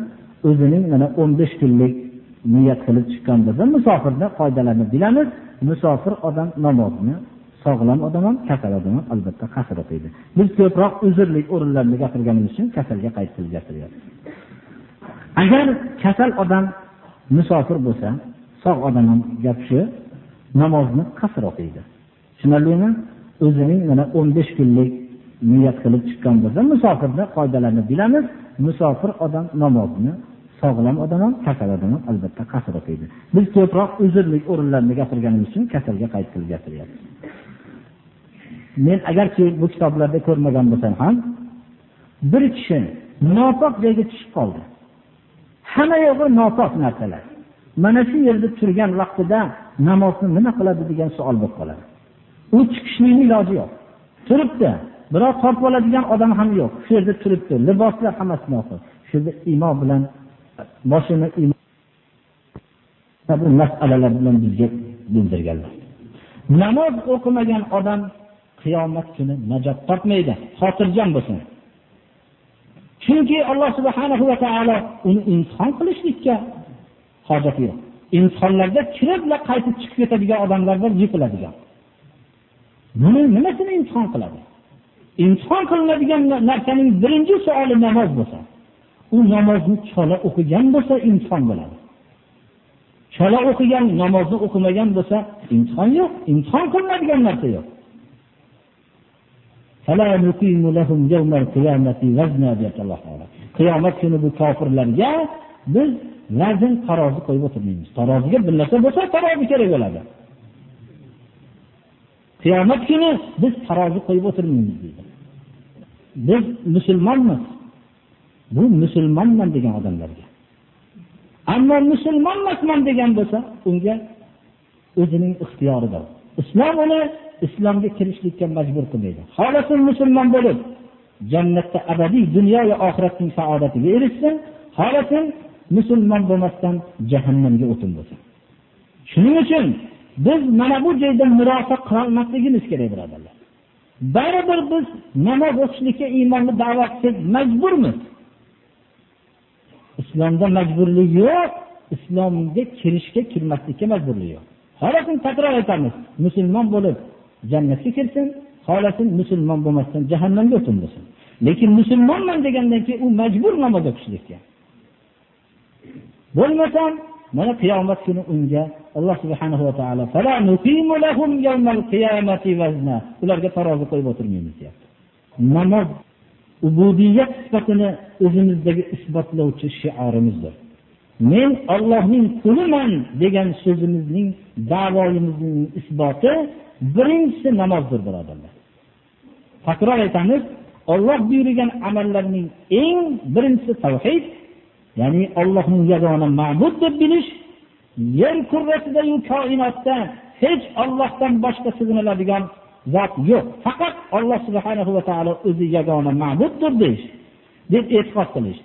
o'zining mana o'n besh kunlik niyat qilib chiqqan bo'lsa musofirda foydalanib bilamiz. Musofir odam namozni sog'lom odam ham kasal odam ham albatta qasr o'qiydi biz ko'proq uzrli o'rinlarni gapirganimiz uchun kasalga qayd qilib gapiryapmiz agar kasal odam musofir bo'lsa sog' odam ham gap shu namozni qasr o'qiydi. Tushunarlimi o'zining mana o'n besh kunlik niyat qilib chiqqan bo'lsa musofirda foydalanib bilamiz. Musofir odam namozni sog'lom odam ham kasal odam ham albatta qasr o'qiydi biz ko'proq uzrli o'rinlarni gapirganimiz uchun kasalga qayd qilib gapiryapmiz men agarki bu kitoblarda ko'rmagan bo'lsam ham bir kishi nopok joyga tushib qoldi. Hamma yog'i nopok narsalar. Mana shu yerda turgan vaqtida namozni nima qiladi degan savol bo'lib qoladi. U chiqishlikni iloji yo'q. Turibdi. Biroq tortib oladigan odam ham yo'q. Shu yerda turibdi. Liboslar hammasi noqul shu yerda imo bilan boshini bu masalalar bilan bizga bildirganlar. Namoz o'qimagan odam qiyomat kuni najot topmaydi. Xotirjam bo'lsin. Chunki alloh subhanahu va taolo uni imtihon qilishlikka hojati yo'q. Imtihonlarda kiribla qaytib chiqib ketadigan odamlar bor yiqiladigan buni nimasini imtihon qiladi? Imtihon qilinadigan narsaning birinchi savoli namoz bo'lsa u namozni chala o'qigan bo'lsa imtihon bo'ladi. Chala o'qigan namozni o'qimagan bo'lsa imtihon yo'q imtihon qilinadigan narsa yo'q. Qiyomat kuni bu kofirlarga biz vazn tarozi qo'yib o'tirmaymiz. Taroziga bir narsa bo'lsa tarozi kerak bo'ladi. Qiyomat kuni biz tarozi qo'yib o'tirmaymiz deydi. Biz musulmonmiz. Bu musulmonman degan odamlarga. Ammo musulmon emasman degan bo'lsa unga o'zining ixtiyorida islom uni islomga kirishlikka majbur qilmaydi. Xohlasin musulmon bo'lib jannatda abadiy dunyo va oxiratning saodatiga erishsin xohlasin musulmon bo'lmasdan jahannamga o'tin bo'lsin. Shuning uchun biz mana bu joyda murosa qilolmasligimiz kerak birodarlar. Baribir biz namoz o'qishlikka iymonni da'vat qilib majburmiz. Islomda majburlik yo'q islomga kirishga kirmaslikka majburlik yo'q. Xohlasin takror aytamiz musulmon bo'lib jannatga kirsin xohlasin musulmon bo'lmasdan jahannamga o'tin desin lekin musulmonman degandan keyin u majbur namoz o'qishlikka. Bo'lmasam mana qiyomat kuni unga alloh subhanahu va taolo ularga tarozi qo'yib o'tirmaymiz deyapti. Namoz ubudiyat sifatini o'zimizdagi isbotlovchi shiorimizdir. Men ollohning quliman degan so'zimizning davoyimizning isboti birinchisi namozdir birodarlar takror aytamiz olloh buyurgan amallarning eng birinchisi tavhid ya'ni Allohning yagona ma'bud deb bilish yer kurrasidayu koinotda hech ollohdan boshqa sig'iniladigan zot yo'q. Faqat olloh subhanahu va taolo o'zi yagona ma'buddir deyish deb e'tiqod qilish.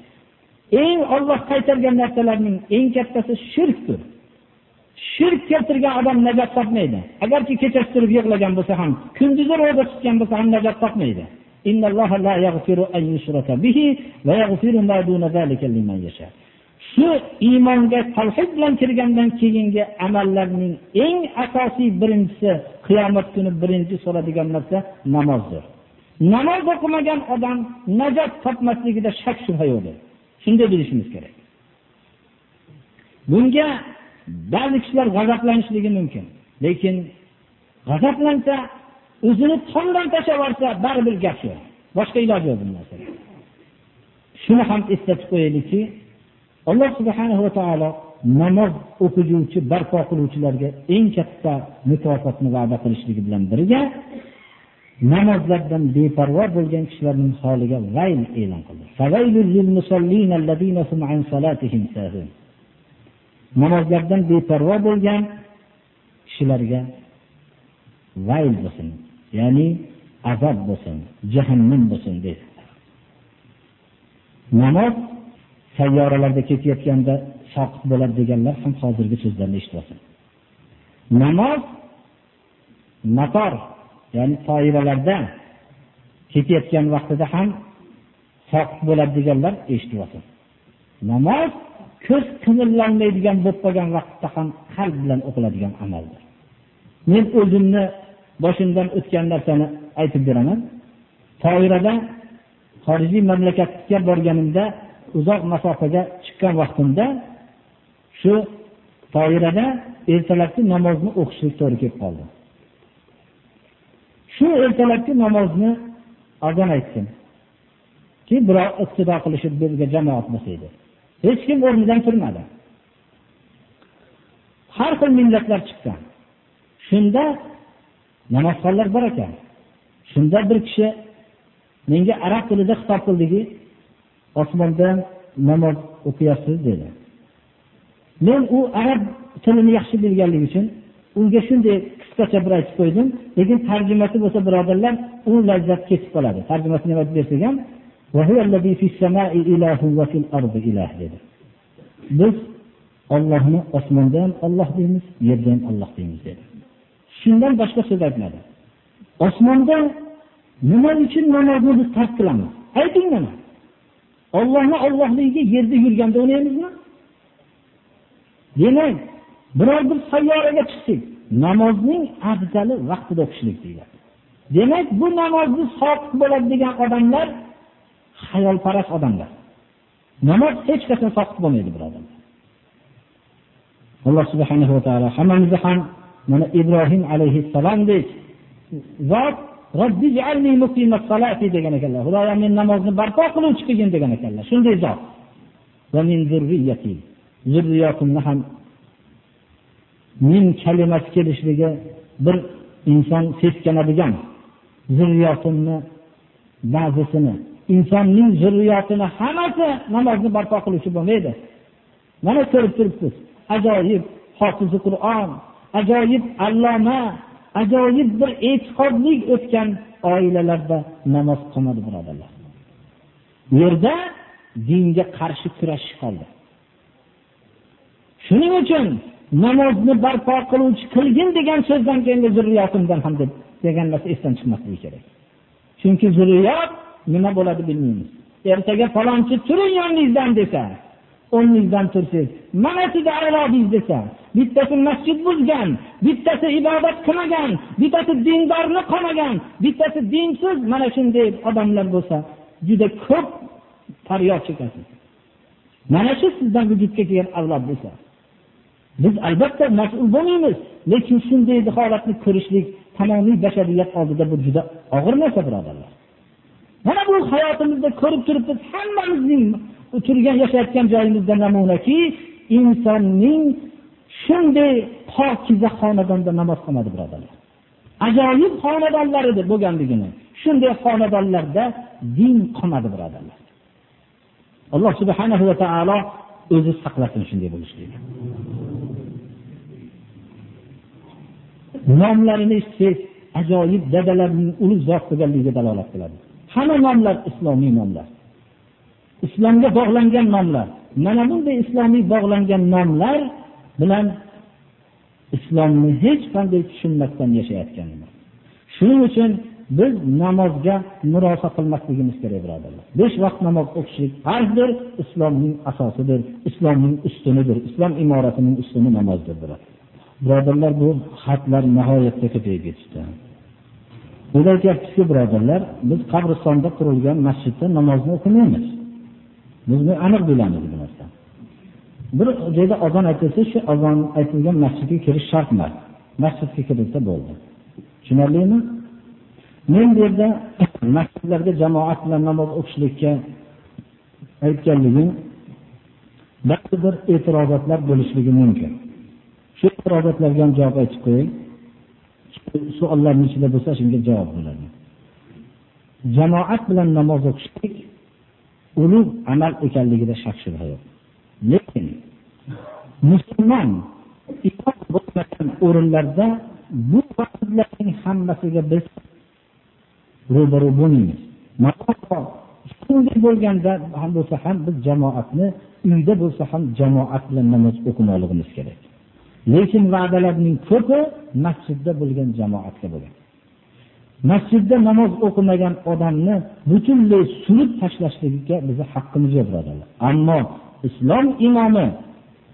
Eng olloh qaytargan narsalarning eng kattasi shirkdir. Shirk keltirgan odam najot topmaydi. Agarki kechasi turib yig'lagan bo'lsa ham kunduzi ro'za tutgan bo'lsa ham najot topmaydi. Shu iymonga tavhid bilan kirgandan keyingi amallarning eng asosiy birinchisi qiyomat kuni birinchi so'radigan narsa namozdir. Namoz o'qimagan odam najot topmasligida shak shubha yo'qdir. Shunday bilishimiz kerak. Bunga ba'zi kishilar g'azablanishligi mumkin. Lekin g'azablansa o'zini tomdan tashlab yuborsa baribir gap shu boshqa iloji yo'q bu narsada shuni ham eslatib qo'yaylikki alloh subhanahu va taolo namoz o'qiguvchi barpo qiluvchilarga eng katta mukofotni va'da qilishligi bilan birga namozlardan beparvo bo'lgan kishilarning holiga vayl e'lon qildi. Namozlardan beparvo bo'lgan kishilarga vayl bo'lsin ya'ni azob bo'lsin jahannam bo'lsin dedi namoz sayyoralarda ketayotganda soqit bo'ladi deganlar ham hozirgi so'zlarni eshitib namoz mator ya'ni toiralarda ketayotgan vaqtida ham soqit bo'ladi deganlar eshitib namoz ko'z qimirlanmaydigan bo'lib qolgan vaqtda ham qalb bilan o'qiladigan amaldir. Men o'zimni boshimdan o'tgan narsani aytib beraman. Toirada xorijiy mamlakatga borganimda uzoq masofaga chiqqan vaqtimda shu toirada ertalabki namozni o'qishlik to'g'ri kelib qoldi. Shu ertalabki namozni azon aytdim keyin birov iqtido qilishib birga jamoat bo'lsa edi hech kim o'rnidan turmadi. Har xil millatlar chiqqan. Shunda namozxonlar bor ekan. Shunda bir kishi menga arab tilida xitob qildiki osmonda namoz o'qiyapsiz dedi. Men u arab tilini yaxshi bilganligi uchun unga shunday qisqacha bir aytib qo'ydim. Lekin tarjimasi bo'lsa birodarlar u lazzat ketib qoladi. Tarjimasini aytib bersak ham biz ollohni osmonda ham olloh deymiz yerda ham olloh deymiz dedi. Shundan boshqa so'z aytmadi. Osmonda nima uchun namozni biz tark qilamiz? Ayting mana ollohni ollohligiga yerda yurganda o'ynaymizmi demak biror bir sayyoraga chiqsak namozning afzali vaqtida o'qishlik deyiladi. Demak bu namozni soqit bo'ladi degan odamlar xayolparast odamlar. Namoz hech qachon soqit bo'lmaydi birodarlar. Alloh subhanahu va taolo hammamizni ham mana ibrohim alayhissalomdek zot degan ekanlar. Xudoyo men namozni barpo qiluvchi qilgin degan ekanlar. Shunday zot. Zurriyotimni ham min kalimasi kelishligi bir inson seskanadigan zurriyotimni ba'zisini insonning zurriyotini hammasi namozni barpo qiluvchi bo'lmaydi. Mana ko'rib turibsiz. Ajoyib hofizi qur'on ajoyib alloma ajoyib bir e'tiqodlik o'tgan oilalarda namoz qilmadi birodarlar. Bu yerda dinga qarshi kurashish qoldi. Shuning uchun namozni barpo qiluvchi qilgin degan so'zdan keyin zurriyotimdan ham deb degan narsa esdan chiqmasligi kerak. Chunki zurriyot nima bo'ladi bilmaymiz. Ertaga falonchi turing yoningizdan desa o'rningizdan tursiz mana sizni avlodingiz desa bittasi masjid buzgan bittasi ibodat qilmagan bittasi dindorni qilmagan bittasi dinsiz mana shunday odamlar bo'lsa juda ko'p faryod chekasiz. Mana shu sizdan vujudga kelgan avlod bo'lsa biz albatta mas'ul bo'lmaymiz lekin shunday holatni ko'rishlik tamomiy bashariyat oldida bu juda og'ir narsa birodarlar. Mana bu hayotimizda ko'rib turibmiz hammamizning turgan yashayotgan joyimizda namunaki insonning shunday pokiza xonadonda namoz qilmadi birodarlar. Ajoyib xonadonlar edi bo'lganligini shunday xonadonlarda din qolmadi birodarlar. Alloh subhanahu va taolo o'zi saqlasin shunday bo'lishlikni nomlarini eshitsangiz ajoyib dadalarning ulug' zot bo'lganligiga dalolat qiladi. Hamma nomlar islomiy nomlar. Islomga bog'langan nomlar. Mana bunday islomiy bog'langan nomlar bilan islomni hech qanday tushunmasdan yashayotganimiz shuning uchun biz namozga murosa qilmasligimiz kerak birodarlar. Besh vaqt namoz o'qishlik farzdir islomning asosidir islomning ustunidir islom imoratining ustuni namozdir birodarlar. Bu xatlar nihoyatda ko'payib ketishdi. Biz aytyaptiki birodarlar biz qabristonda qurilgan masjidda namozni o'qimaymiz biz aniq bilamiz bu narsani bir joyda azon aytilsa shu azon aytilgan masjidga kirish shart emas. Masjidga kirilsa bo'ldi. Tushunarlimi? Men bu yerda masjidlarga jamoat bilan namoz o'qishlikka aytganligim ba'zi bir e'tirozatlar bo'lishligi mumkin. Shu e'tirozatlarga ham javob aytib qo'ying. Savollarning ichida bo'lsa shunga javob bo'ladi. Jamoat bilan namoz o'qishlik ulug' amal ekanligida shak shubha yo'q. Lekin musulmon imom bo'lmagan o'rinlarda bu vaqtlarning hammasiga biz ro'baro bo'lmaymiz. Shunday bo'lganda ham bo'lsa ham biz jamoatni uyda bo'lsa ham jamoat bilan namoz o'qimoqligimiz kerak. Lekin va'dalarning ko'pi masjidda bo'lgan jamoatga bo'ladi masjidda namoz o'qimagan odamni butunlay surib tashlashlikka bizni haqqimiz yo'q birodarlar. Ammo islom imomi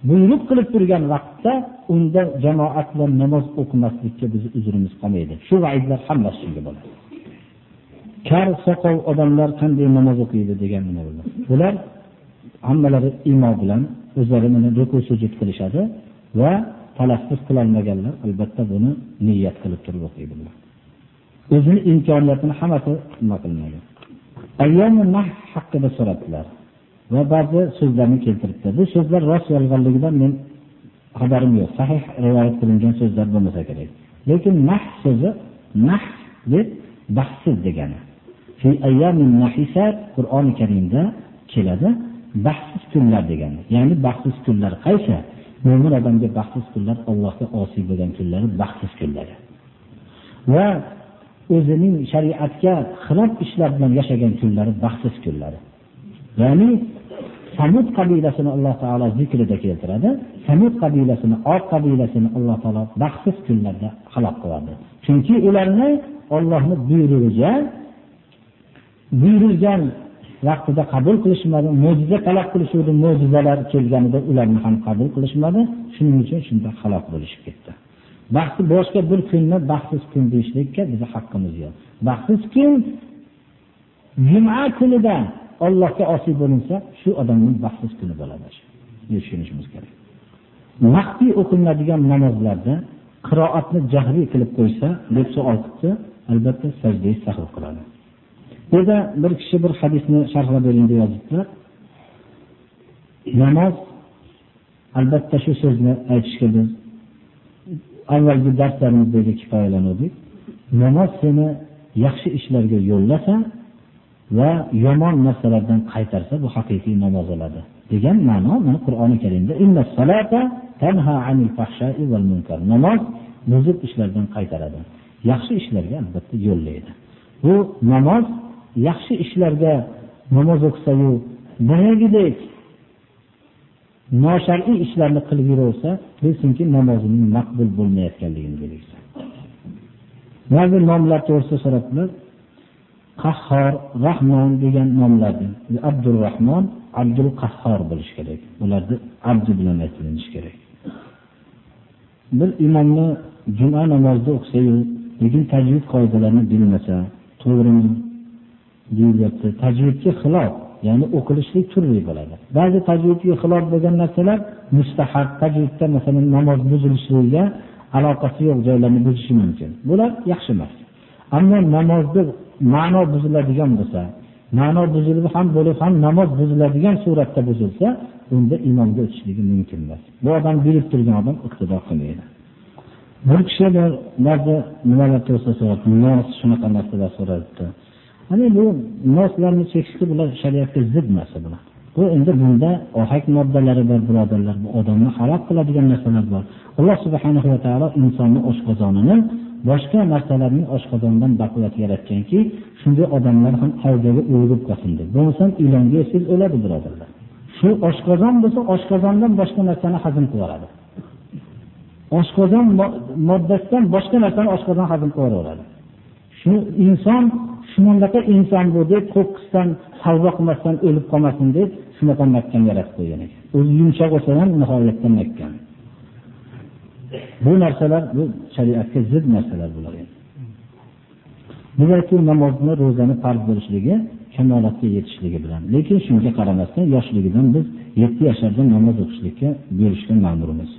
buyruq qilib turgan vaqtda unda jamoat bilan namoz o'qimaslikka bizni uzrimiz qolmaydi. Shu vaidlar hammasi shunga bo'ladi. Kar soqov odamlar qanday namoz o'qiydi degan bular hammalari imo bilan o'zlari mana ruku sujud qilishadi va talaffuz qilolmaganlar albatta buni niyat qilib turib o'qiydilar. O'zini imkoniyatini hammasi nima qilmagan ayyomi nah haqida so'rabdilar va ba'zi so'zlarni keltiribdi. Bu so'zlar rost yolg'onligidan men xabarim yo'q. Sahih rivoyat qilingan so'zlar bo'lmasa kerak. Lekin nah so'zi nah deb baxtsiz degani. Qur'oni karimda keladi baxtsiz kunlar degani. Ya'ni baxtsiz kunlar qaysi? Mo'min odamga baxtsiz kunlar allohga osiy bo'lgan kunlari baxtsiz kunlari. Va o'zining shariatga xilof ishlar bilan yashagan kunlari baxtsiz kunlari. Ya'ni samud qabilasini alloh taolo zikrida keltiradi samud qabilasini or qabilasini alloh taolo baxtsiz kunlarda halok qiladi. Chunki ularni ollohni buyrug'iga buyurilgan vaqtida qabul qilishmadi mo'jiza talab qilishuvdi mo'jizalar kelganida ularni ham qabul qilishmadi. Shuning uchun shunda halok bo'lishib ketdi. Baxti boshqa bir kunni baxtsiz kun deyishlikka bizni haqqimiz yo'q. Baxtsiz kun juma kunida ollohga osiy bo'linsa shu odamning baxtsiz kuni bo'ladi. Tushunishimiz kerak. Maxfiy o'qilinadigan namozlarda qiroatni jahriy qilib qo'ysa deb savol qilibdi albatta sajda sahv qiladi. Bu yerda bir kishi bir hadisni sharhlab bering deb yozibdilar namoz albatta shu so'zni aytishga biz avvalgi darslarimizda kifoyalanuvdik. Namoz seni yaxshi ishlarga yo'llasa va yomon narsalardan qaytarsa bu haqiqiy namoz bo'ladi. Degan ma'no mana qur'oni karimda namoz buzuq ishlardan qaytaradi. Yaxshi ishlarga albatta yo'llaydi. Bu namoz yaxshi ishlarga namoz o'qisayu boyagidek noshar'iy ishlarni qilib yuraversa bilsinki namozining maqbul bo'lmayotganligini bilsin ba'zi nomlar to'g'risida so'rabdilar qahhor rahmon degan nomlarni abdurahmon abdul qahhor bo'lishi kerak. Bularni abdu bilan aytilinishi kerak. Bir imomni juma namozida o'qisayu lekin tajvid qoidalarini bilmasa to'g'rimi deyilyapti tajvidga xilof ya'ni o'qilishlik turli bo'ladi. Ba'zi tajvidga xilof bo'lgan narsalar mustahab. Tajvidda masalan namoz buzilishligiga aloqasi yo'q joylarni buzishi mumkin. Bular yaxshi emas. Ammo namozni ma'no buziladigan bo'lsa ma'no buzilib ham bo'lib ham namoz buziladigan suratda buzilsa unda imomga o'tishligi mumkin emas. Bu odam bilib turgan odam iqtido qilmaydi. Bir kishi ba'zi nimalar to'g'risida so'rabdi shunaqa narsalar so'rabdi mana bu noslarni chekishni bular shariatga zid narsa bular. Bu endi bunda ohak moddalari bor birodarlar bu odamni halok qiladigan narsalar bor. Alloh subhana va taolo insonni oshqozonini boshqa narsalarning oshqozondan baquvvat yaratganki shunday odamlar ham havzaga uyg'ib qolsin deb bo'lmasam ilonga siz o'ladi birodarlar. Shu oshqozon bo'lsa oshqozondan boshqa narsani hazm qilib yuboradi oshqozon moddasidan boshqa narsani oshqozon hazm qilib yuboraveradi shu inson shunaqa inson bu deb qo'qqisdan savdo qilmasdan o'lib qolmasin deb shunaqa makkan yaratib qo'ygan ekan o'zi yumshoq bo'lsa ham nihoyatda makkan bu narsalar bu shariatga zid narsalar bular Bularki namozni, ro'zani farz bo'lishligi kamolatga yetishligi bilan. Lekin shunga qaramasdan yoshligidan biz 7 yoshlardan namoz o'qishlikka berishga ma'murmiz.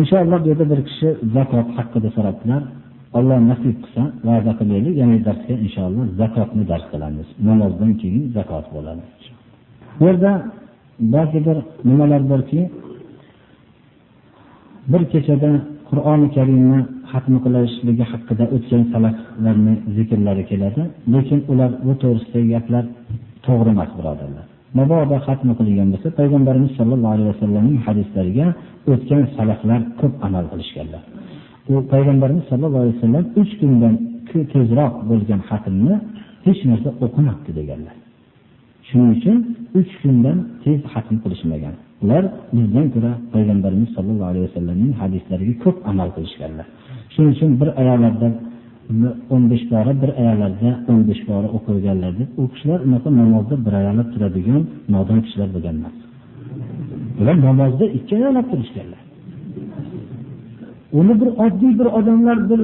Inshaalloh bu yerda bir kishi zakot haqida so'rabdilar. Alloh nasib qilsa, va'da qilaylik, yana darsga inshaalloh zakotni dars qilamiz. Namozdan keyin zakot bo'ladi. Bu yerda ba'zi bir nimalar borki, bir kechada Qur'oni Karimni xatm qilishligi haqida o'tgan salaflarni zikrlari keladi, lekin ular bu to'g'risidagi gaplar to'g'ri emas, birodarlar. Mabodo xatm qilingan bo'lsa, payg'ambarimiz sollallohu alayhi vasallamning hadislariga o'tgan salaflar ko'p amal qilishganlar. U payg'ambarimiz sollallohu alayhi vasallam 3 kundan tezroq bo'lgan xatmni hech narsa o'qimabdi deganlar. Shuning uchun 3 kundan tez xatm qilishmagan. Ular bizdan ko'ra payg'ambarimiz sollallohu alayhi vasallamning hadislariga ko'p amal qilishganlar. Shuning uchun bir ayollardan 15 bora, bir ayollarda 15 bora o'qiganlar deb, u kishilar unaqa namozda bir ayolab turadigan nodon kishilar bo'lgan emas. Ular namozda ikki ayolab turishganlar. Uni bir oddiy bir odamlar bir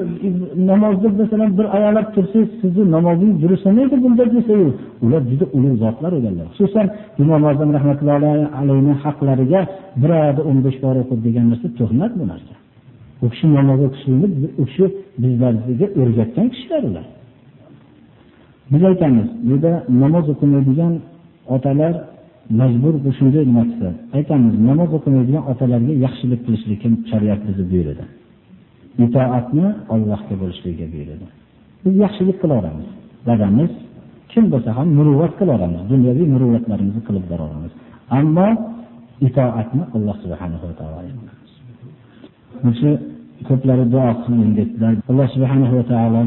namozda masalan bir ayolab tursangiz sizni namozingiz durust emaydi bunda desayu? Ular juda ulug' zotlar ekanlar. Xususan imom azam rahmatullohi alayhi haqlariga bir oyada o'n besh bor o'qib degan narsa tuhmat bu narsa. U kishi namoz o'qishlikni u kishi bizlarga o'rgatgan kishilar ular. Biz aytamiz bu yerda namoz o'qimaydigan otalar majbur bu shunday nima qilsa aytamiz namoz o'qimaydigan otalarga yaxshilik qilishlikka shariat bizni buyuradi itoatni Allohga bo'lishlikka buyuradi biz yaxshilik qilaveramiz dadamiz kim bo'lsa ham muruvvat qilaveramiz dunyoviy muruvvatlarimizni qilib boraveramiz ammo itoatni alloh subhanahu va taolo shu ko'plari duo qiling dedilar alloh subhanahu va taolo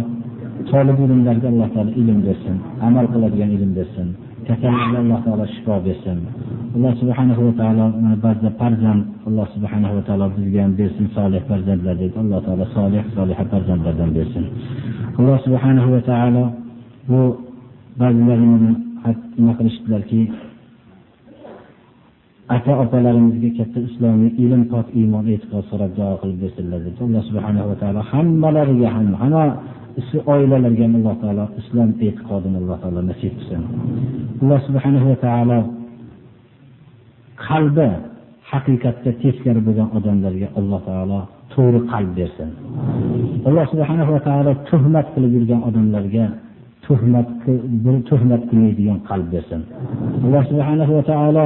tolib ilmlarga alloh taolo ilm bersin amal qiladigan ilm bersin. Kasallarga alloh taolo shifo bersin. Alloh subhanahu va taolo ba'zida farzand alloh subhanahu va taolo bizga ham bersin solih farzandlar deb. Alloh taolo solih soliha farzandlardan bersin. Alloh subhanahu va taolo bu ba'zilar nima qilishdilarki aka opalarimizga katta islomiy ilm pok iymon e'tiqod so'rab duo qilib bersinlar deb. Alloh subhanahu va taolo hammalariga ham hamma oilalarga alloh taolo islom e'tiqodini alloh taolo nasib qilsin. Alloh subhanahu va taolo qalbi haqiqatda teskari bo'lgan odamlarga alloh taolo to'g'ri qalb bersin. Alloh subhanahu va taolo tuhmat qilib yurgan odamlarga tuhmat tuhmat qilmaydigan qalb bersin. Alloh subhanahu va taolo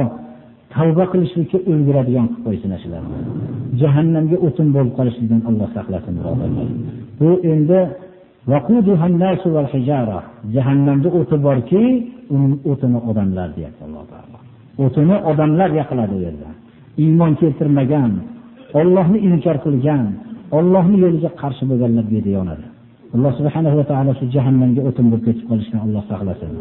tavba qilishlikka ulguradigan qilib qo'ysin shularni jahannamga o'tin bo'lib qolishlikdan alloh saqlasin. Birodarlar bu endi jahannamda o'ti borki uning o'tini odamlar deyapti alloh taolo. O'tini odamlar yoqiladi u yerda. Iymon keltirmagan ollohni inkor qilgan ollohni yo'liga qarshi bo'lganlar bu yerda yonadi. Alloh subhanahu va taolo shu jahannamga o'tin bo'lib ketib qolishdan alloh saqlasin.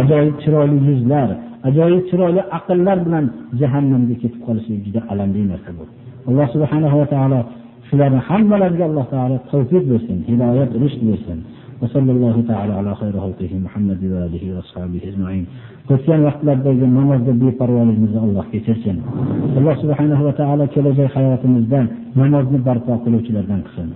Ajoyib chiroyli yuzlar ajoyib chiroyli aqllar bilan jahannamga ketib qolishlik juda alamli narsa bu. Alloh subhanahu va taolo shularni hammalariga alloh taolo tavfiq bersin hidoyat rushd bersin وصلى الله تعالى على خير خلقه محمد وآله وأصحابه أجمعين o'tgan vaqtlardagi namozda beparvoligimizni alloh kechirsin alloh subhanahu va taolo kelajak hayotimizda namozni barpo qiluvchilardan qilsin